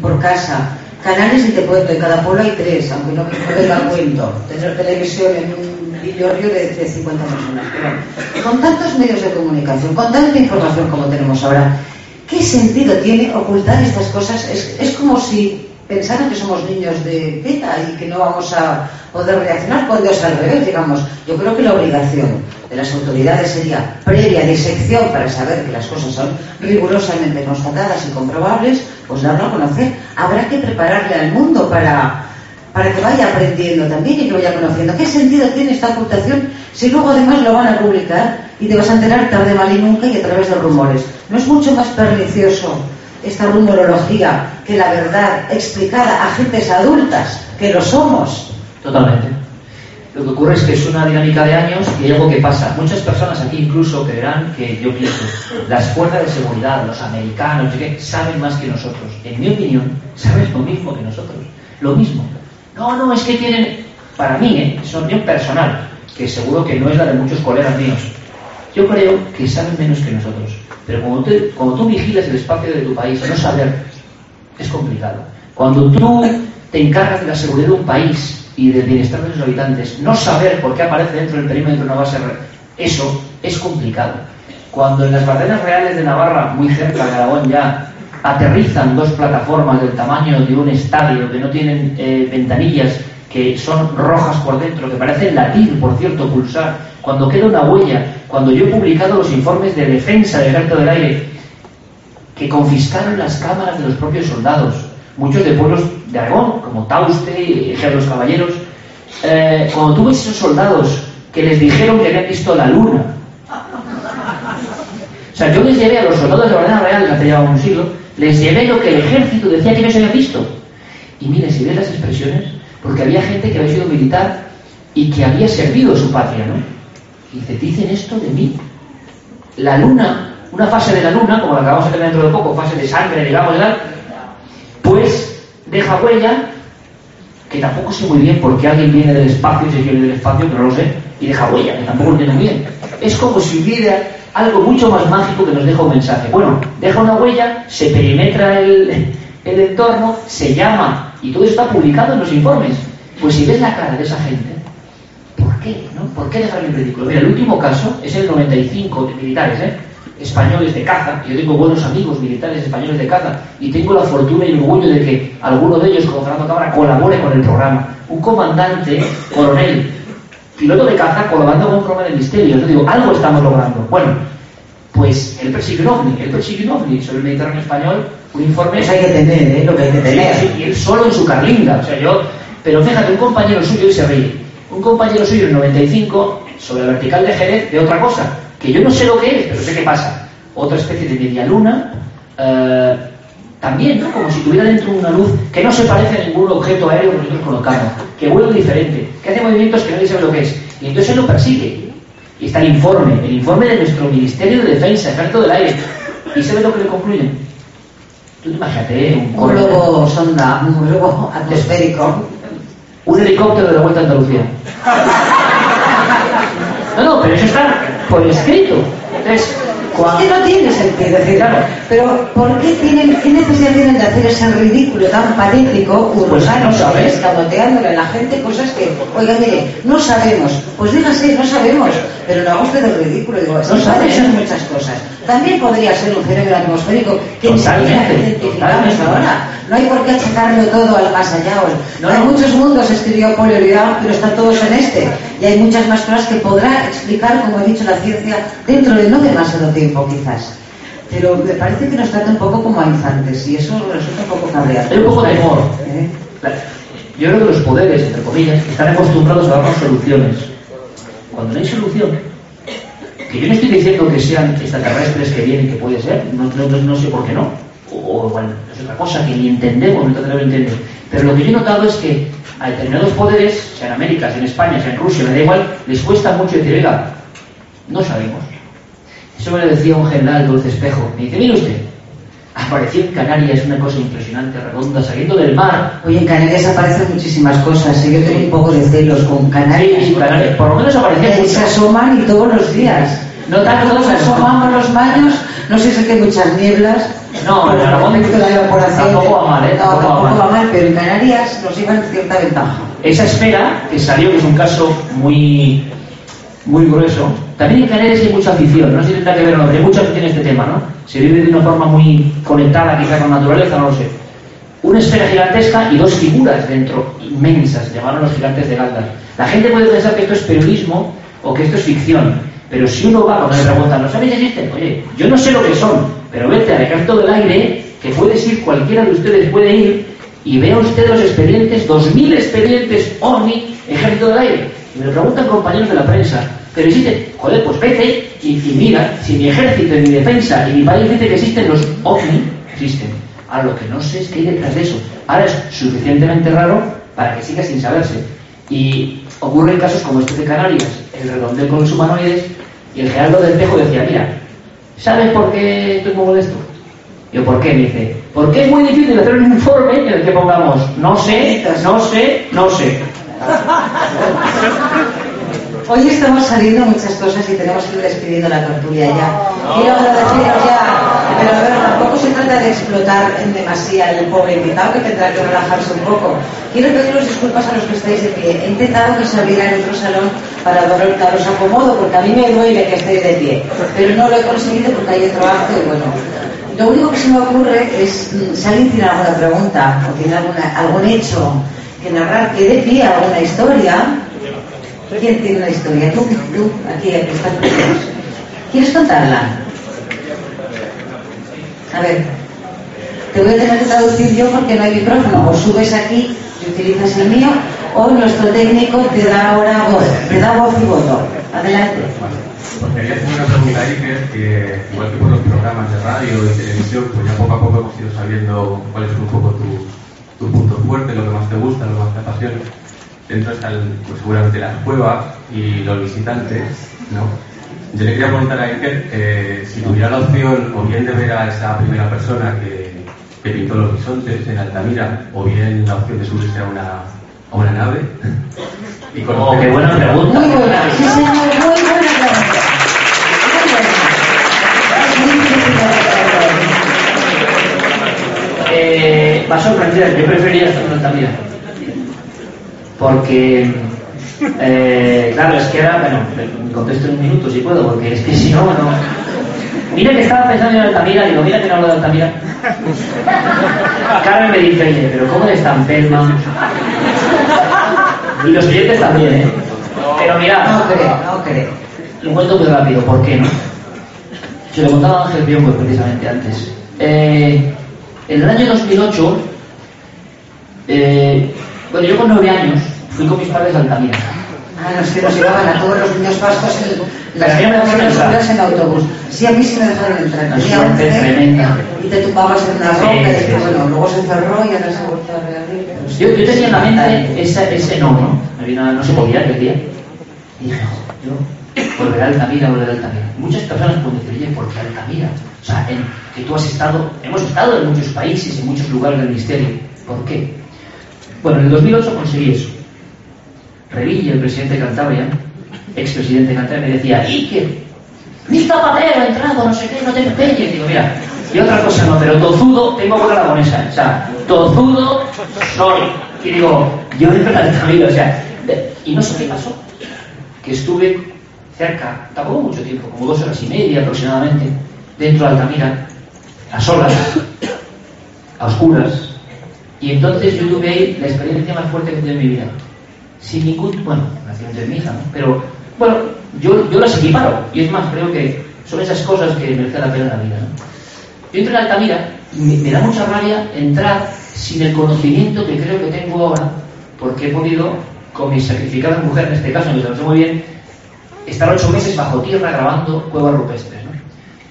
por casa, canales y te cuento, en cada pueblo hay tres, aunque no, me cuento, tener televisión en un villorrio de, de 50 personas. Pero con tantos medios de comunicación, con tanta información como tenemos ahora, ¿qué sentido tiene ocultar estas cosas? Es como si pensaran que somos niños de peta y que no vamos a poder reaccionar cuando es al revés, digamos. Yo creo que la obligación de las autoridades sería previa disección para saber que las cosas son rigurosamente constatadas y comprobables, pues darlo a conocer. Habrá que prepararle al mundo para, para que vaya aprendiendo también y que vaya conociendo. ¿Qué sentido tiene esta ocultación si luego además lo van a publicar y te vas a enterar tarde, mal y nunca y a través de rumores? ¿No es mucho más pernicioso esta rumorología que la verdad explicada a gentes adultas, que lo somos. Totalmente. Lo que ocurre es que es una dinámica de años y algo que pasa. Muchas personas aquí incluso creerán que yo pienso, las fuerzas de seguridad, los americanos, saben más que nosotros. En mi opinión, saben lo mismo que nosotros. Lo mismo. No, no, es que tienen, para mí, ¿eh? es opinión personal, que seguro que no es la de muchos colegas míos. Yo creo que saben menos que nosotros. Pero cuando tú, vigilas el espacio de tu país, no saber es complicado. Cuando tú te encargas de la seguridad de un país y del bienestar de sus habitantes, no saber por qué aparece dentro del perímetro una base, eso es complicado. Cuando en las barreras reales de Navarra, muy cerca de Aragón ya, aterrizan dos plataformas del tamaño de un estadio que no tienen eh, ventanillas, que son rojas por dentro, que parecen latir, por cierto, pulsar, cuando queda una huella, cuando yo he publicado los informes de defensa del ejército del aire, que confiscaron las cámaras de los propios soldados, muchos de pueblos de Aragón, como Tauste, Eje de los Caballeros, eh, cuando tuve esos soldados que les dijeron que habían visto la luna, o sea, yo les llevé a los soldados de la Orden Real, hace ya un siglo, les llevé lo que el ejército decía que no se había visto. Y mire, si ven las expresiones, porque había gente que había sido militar y que había servido a su patria, ¿no? Y dice, ¿dicen esto de mí? La luna, una fase de la luna, como la que vamos a tener dentro de poco, fase de sangre, digamos, ¿verdad? pues deja huella, que tampoco sé muy bien por qué alguien viene del espacio, si viene del espacio, pero no lo sé, y deja huella, que tampoco lo entiendo bien. Es como si hubiera algo mucho más mágico que nos deja un mensaje. Bueno, deja una huella, se perimetra el entorno, se llama, y todo está publicado en los informes. Pues si ves la cara de esa gente, ¿Por qué dejar el ridículo? Mira, el último caso es el 95 de militares, ¿eh? españoles de caza. Yo tengo buenos amigos militares españoles de caza y tengo la fortuna y el orgullo de que alguno de ellos, como Fernando Cámara, colabore con el programa. Un comandante, coronel, piloto de caza, colaborando con un programa de misterio. Yo digo, algo estamos logrando. Bueno, pues él persigue un ovni, ovni sobre el Mediterráneo español, un informe... Eso hay que tener, ¿eh? Lo que hay que tener. y él solo en su carlinga, o sea, yo... Pero fíjate, un compañero suyo y se ríe un compañero suyo en 95 sobre la vertical de Jerez de otra cosa, que yo no sé lo que es, pero sé qué pasa. Otra especie de media luna, eh, también, ¿no? Como si tuviera dentro una luz que no se parece a ningún objeto aéreo que nosotros colocamos, que vuela diferente, que hace movimientos que nadie sabe lo que es. Y entonces él lo persigue. Y está el informe, el informe de nuestro Ministerio de Defensa, Ejército del Aire. ¿Y sabe lo que le concluyen? Imagínate, un, un globo sonda, un globo atmosférico un helicóptero de la Vuelta a Andalucía. No, no, pero eso está por escrito. Entonces, es que no tiene sentido, decir, claro. Pero ¿por qué tienen, qué necesidad tienen de hacer ese ridículo tan patético, pues no sabes, escamoteándole a la gente cosas que, oiga, mire, no sabemos. Pues dígase, no sabemos, pero no haga usted el ridículo. Digo, no sabes muchas cosas. También podría ser un cerebro atmosférico que siquiera identificamos ahora. No hay por qué achacarlo todo al más allá. No, hay muchos mundos, escribió Polio pero están todos en este. Y hay muchas más cosas que podrá explicar, como he dicho, la ciencia dentro de no demasiado tiempo, quizás. Pero me parece que nos trata un poco como a infantes y eso resulta un poco cabreado. Hay un poco de temor. ¿Eh? Yo creo que los poderes, entre comillas, están acostumbrados a darnos soluciones. Cuando no hay solución, que yo no estoy diciendo que sean extraterrestres que vienen, que puede ser, no, no sé por qué no, o, bueno, es otra cosa que ni entendemos, no lo entender. Pero lo que yo he notado es que a determinados poderes, sea en América, sea en España, sea en Rusia, me da igual, les cuesta mucho decir, oiga, no sabemos. Eso me lo decía un general Dulce Espejo. Me dice, mire usted, apareció en Canarias una cosa impresionante, redonda, saliendo del mar. Oye, en Canarias aparecen muchísimas cosas. ¿eh? Yo tengo un poco de celos con Canarias. Sí, Canarias. Por lo menos aparecían Se asoman y todos los días. No tanto, todos asomamos los baños. No sé si es que hay muchas nieblas. No, en Aragón tampoco va mal, ¿eh? No, tampoco, va mal, pero en Canarias nos llevan cierta ventaja. Esa esfera que salió, que es un caso muy, muy grueso, también en Canarias hay mucha afición, no sé si tendrá que ver no, hay mucha afición en este tema, ¿no? Se vive de una forma muy conectada quizá con la naturaleza, no lo sé. una esfera gigantesca y dos figuras dentro, inmensas, llamaron los gigantes de Galdar. La gente puede pensar que esto es periodismo o que esto es ficción, pero si uno va cuando le preguntan, ¿no sabéis existen? Oye, yo no sé lo que son, pero vete al ejército del aire, que puedes ir, cualquiera de ustedes puede ir, y vea usted los expedientes, 2.000 expedientes OVNI, ejército del aire. Y me lo preguntan compañeros de la prensa, pero existe, joder, pues vete y, y mira, si mi ejército, mi defensa y mi país dice que existen los OVNI, existen. Ahora lo que no sé es qué hay detrás de eso. Ahora es suficientemente raro para que siga sin saberse. Y ocurren casos como este de Canarias, el redondeo con los humanoides, y el Gerardo del Tejo decía, mira, ¿sabes por qué estoy muy molesto? Yo, ¿por qué? Me dice, porque es muy difícil hacer un informe en el que pongamos, no sé, no sé, no sé. Hoy estamos saliendo muchas cosas y tenemos que ir despidiendo la tertulia ya. Quiero agradeceros ya, pero a ver, tampoco se trata de explotar en demasía el pobre invitado que tendrá que relajarse un poco. Quiero pediros disculpas a los que estáis de pie. He intentado que se abriera en otro salón para daros acomodo, porque a mí me duele que estéis de pie. Pero no lo he conseguido porque hay otro acto y bueno. Lo único que se me ocurre es, mm, si alguien tiene alguna pregunta o tiene alguna, algún hecho que narrar, que de pie alguna historia, ¿Quién tiene una historia? Tú, tú, aquí, aquí. ¿Quieres contarla? A ver, te voy a tener que traducir yo porque no hay micrófono. O subes aquí y utilizas el mío, o nuestro técnico te da ahora voz, te da voz y voto. Adelante. Pues quería hacer una pregunta a Iker, que igual que por los programas de radio y televisión, pues ya poco a poco hemos ido sabiendo cuál es un poco tu, tu punto fuerte, lo que más te gusta, lo que más te apasiona dentro están pues, seguramente las cuevas y los visitantes, ¿no? Yo le quería preguntar a Iker eh, si tuviera la opción o bien de ver a esa primera persona que, que pintó los bisontes en Altamira, o bien la opción de subirse a una, a una nave. Y oh, qué buena pregunta. Muy buena, sí señor, muy buena pregunta. Eh, va a sorprender, yo preferiría estar en Altamira porque, eh, claro, es que era, bueno, contesto en un minuto si puedo, porque es que si no, no. Mira que estaba pensando en Altamira, digo, mira que no hablo de Altamira. Carmen me dice, oye, pero ¿cómo eres tan pelma? Y los clientes también, ¿eh? Pero mira, no creo, no creo. Lo cuento muy rápido, ¿por qué no? Se lo contaba Ángel Biombo precisamente antes. Eh, en el año 2008, eh, bueno, yo con nueve años fui con mis padres a Altamira. Ah, los que nos llevaban a todos los niños vascos en las primeras en autobús. Sí, a mí sí me dejaron entrar. Tenía tremenda. Y te tumbabas en una roca y después, bueno, luego se cerró y ahora se ha vuelto a reabrir. Yo, yo tenía en la mente esa, ese no, ¿no? no se podía, yo decía. Y dije, yo volveré a Altamira, volveré a Altamira. Muchas personas pueden decir, oye, ¿por qué Altamira? O sea, en, que tú has estado, hemos estado en muchos países, en muchos lugares del misterio. ¿Por qué? Bueno, en el 2008 conseguí eso. Revilla, el presidente de Cantabria, expresidente de Cantabria, me decía, Iker, mi zapatero ha entrado, no sé qué, no te empeñes. Digo, mira, y otra cosa no, pero tozudo tengo la aragonesa. O sea, tozudo soy. Y digo, yo me la Altamira, o sea, y no sé qué pasó. Que estuve cerca, tampoco mucho tiempo, como dos horas y media aproximadamente, dentro de Altamira, a solas, a oscuras, y entonces yo tuve ahí la experiencia más fuerte que tuve en mi vida. Sin ningún, bueno, nació de mi hija, ¿no? Pero, bueno, yo, yo las equiparo. Y es más, creo que son esas cosas que merece la pena en la vida. Yo entro en Altamira y me, me da mucha rabia entrar sin el conocimiento que creo que tengo ahora, porque he podido, con mi sacrificada mujer en este caso, que lo sé muy bien, estar ocho meses bajo tierra grabando cuevas rupestres. ¿no?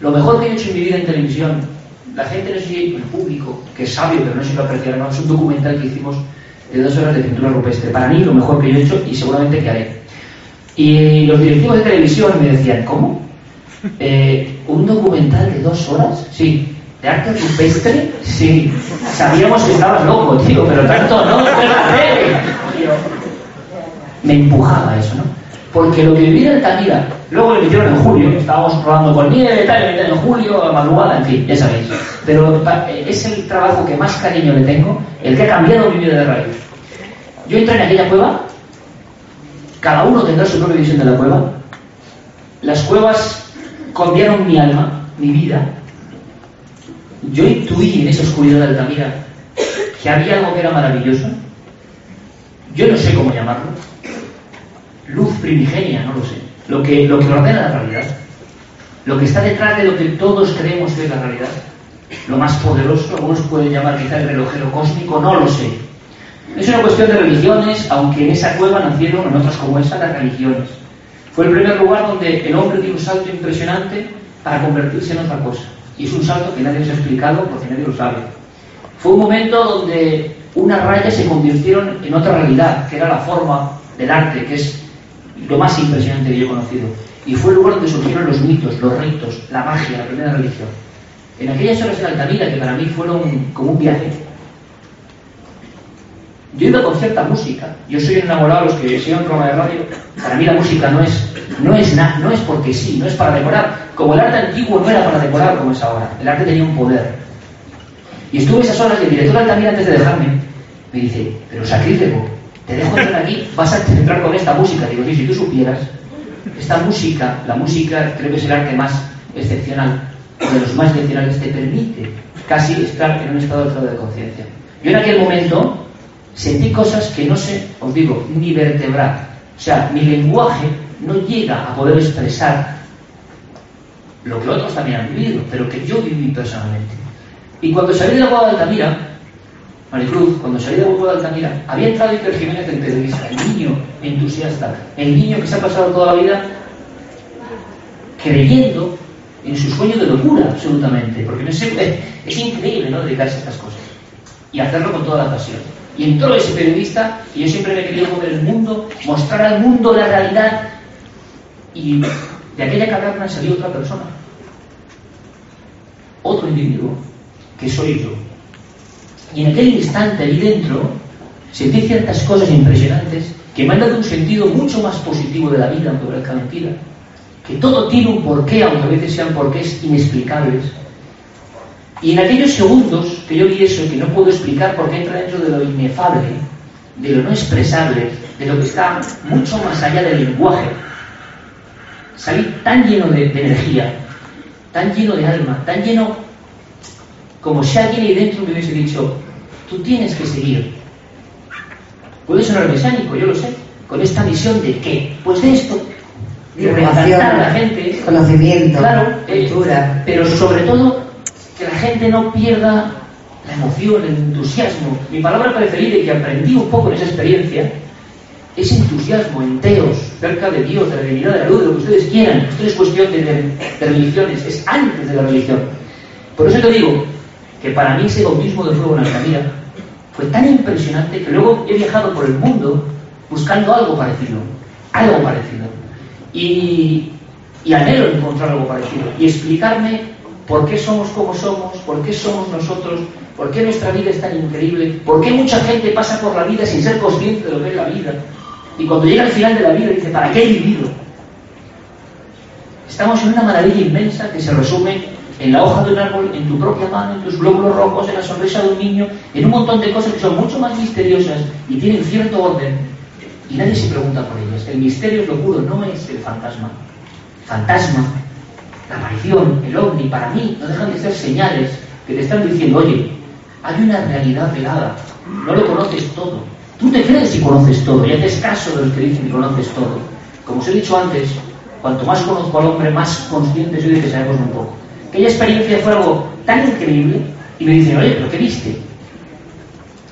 Lo mejor que he hecho en mi vida en televisión la gente, no sé el público, que es sabio, pero no si lo apreciará, es un documental que hicimos de dos horas de pintura rupestre. Para mí, lo mejor que yo he hecho y seguramente que haré. Y los directivos de televisión me decían, ¿cómo? Eh, ¿Un documental de dos horas? Sí. ¿De arte rupestre? Sí. Sabíamos que estabas loco, tío, pero tanto no, Me empujaba eso, ¿no? Porque lo que viví en Altamira Luego lo hicieron en julio, estábamos probando con nieve, tal, en julio, a madrugada, en fin, ya sabéis. Pero eh, es el trabajo que más cariño le tengo, el que ha cambiado mi vida de raíz. Yo entré en aquella cueva, cada uno tendrá su propia visión de la cueva. Las cuevas cambiaron mi alma, mi vida. Yo intuí en esa oscuridad de Altamira que había algo que era maravilloso. Yo no sé cómo llamarlo. Luz primigenia, no lo sé. Lo que, lo que ordena la realidad. Lo que está detrás de lo que todos creemos que es la realidad. Lo más poderoso, algunos pueden llamar quizá el relojero cósmico, no lo sé. Es una cuestión de religiones, aunque en esa cueva nacieron, en otras como esa, las religiones. Fue el primer lugar donde el hombre dio un salto impresionante para convertirse en otra cosa. Y es un salto que nadie nos ha explicado porque nadie lo sabe. Fue un momento donde unas rayas se convirtieron en otra realidad, que era la forma del arte, que es lo más impresionante que yo he conocido. Y fue el lugar donde surgieron los mitos, los ritos, la magia, la primera religión. En aquellas horas de Altamira, que para mí fueron como un viaje, yo iba con cierta música. Yo soy enamorado de los que siguen programa de radio. Para mí la música no es, no es nada, no es porque sí, no es para decorar. Como el arte antiguo no era para decorar como es ahora. El arte tenía un poder. Y estuve esas horas y el director Altamira antes de dejarme me dice, pero sacrílego, te dejo entrar aquí, vas a entrar con esta música. Digo, si tú supieras, esta música, la música creo que es el arte más excepcional, de los más excepcionales, te permite casi estar en un estado de conciencia. Yo en aquel momento sentí cosas que no sé, os digo, ni vertebrar. O sea, mi lenguaje no llega a poder expresar lo que otros también han vivido, pero que yo viví personalmente. Y cuando salí de la Boda de Altamira, Maricruz, cuando salí de la Boda de Altamira, había entrado Iker Jiménez en televisión, el niño entusiasta, el niño que se ha pasado toda la vida creyendo en su sueño de locura, absolutamente, porque es, es increíble ¿no? dedicarse a estas cosas y hacerlo con toda la pasión. Y entró ese periodista y yo siempre me he querido mover el mundo, mostrar al mundo la realidad. Y de aquella caverna salió otra persona, otro individuo, que soy yo. Y en aquel instante ahí dentro sentí ciertas cosas impresionantes que me han dado un sentido mucho más positivo de la vida, aunque parezca mentira. Que todo tiene un porqué, aunque a veces sean porqués inexplicables y en aquellos segundos que yo vi eso, que no puedo explicar porque entra dentro de lo inefable, de lo no expresable, de lo que está mucho más allá del lenguaje, salí tan lleno de, energía, tan lleno de alma, tan lleno como si alguien ahí dentro me hubiese dicho, tú tienes que seguir. Puede sonar mesiánico, yo lo sé, con esta misión de qué? Pues de esto, de a la gente, conocimiento, claro, eh, cultura, pero sobre todo que la gente no pierda la emoción, el entusiasmo. Mi palabra preferida y que aprendí un poco en esa experiencia es entusiasmo, enteos, cerca de Dios, de la divinidad, de la luz, de lo que ustedes quieran. Esto es cuestión de, religiones, es antes de la religión. Por eso te digo que para mí ese bautismo de fuego en Altamira fue tan impresionante que luego he viajado por el mundo buscando algo parecido, algo parecido. Y, y anhelo encontrar algo parecido y explicarme ¿Por qué somos como somos? ¿Por qué somos nosotros? ¿Por qué nuestra vida es tan increíble? ¿Por qué mucha gente pasa por la vida sin ser consciente de lo que es la vida? Y cuando llega al final de la vida dice, ¿para qué he vivido? Estamos en una maravilla inmensa que se resume en la hoja de un árbol, en tu propia mano, en tus glóbulos rojos, en la sonrisa de un niño, en un montón de cosas que son mucho más misteriosas y tienen cierto orden. Y nadie se pregunta por ellas. El misterio es lo puro, no es el fantasma. Fantasma la aparición, el ovni, para mí, no dejan de ser señales que te están diciendo, oye, hay una realidad velada, no lo conoces todo. Tú te crees y conoces todo, y haces caso de los que dicen que conoces todo. Como os he dicho antes, cuanto más conozco al hombre, más consciente soy de que sabemos un poco. Aquella experiencia fue algo tan increíble, y me dicen, oye, ¿pero qué viste?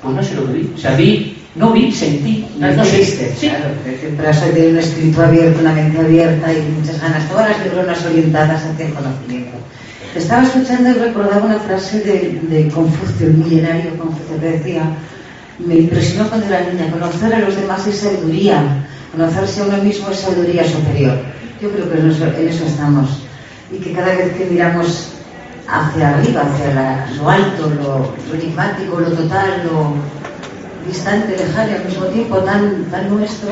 Pues no sé lo que vi. O sea, vi no vi, sentí. No, no viste, sí. claro. Siempre has tenido un espíritu abierto, una mente abierta y muchas ganas, todas las neuronas orientadas hacia el conocimiento. estaba escuchando y recordaba una frase de, de Confucio, el milenario Confucio, que decía, me impresionó cuando era niña, conocer a los demás es sabiduría, conocerse a uno mismo es sabiduría superior. Yo creo que en eso, estamos. Y que cada vez que miramos hacia arriba, hacia lo alto, lo, lo enigmático, lo total, lo, distante, lejano y al mismo tiempo tan, tan nuestro.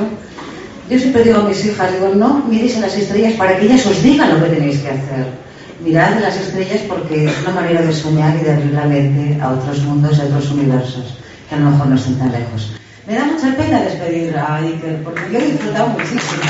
Yo siempre digo a mis hijas, digo, no miréis en las estrellas para que ellas os digan lo que tenéis que hacer. Mirad las estrellas porque es una manera de soñar y de abrir la mente a otros mundos, a otros universos, que a lo mejor no están tan lejos. Me da mucha pena despedir a Iker, porque yo he disfrutado muchísimo.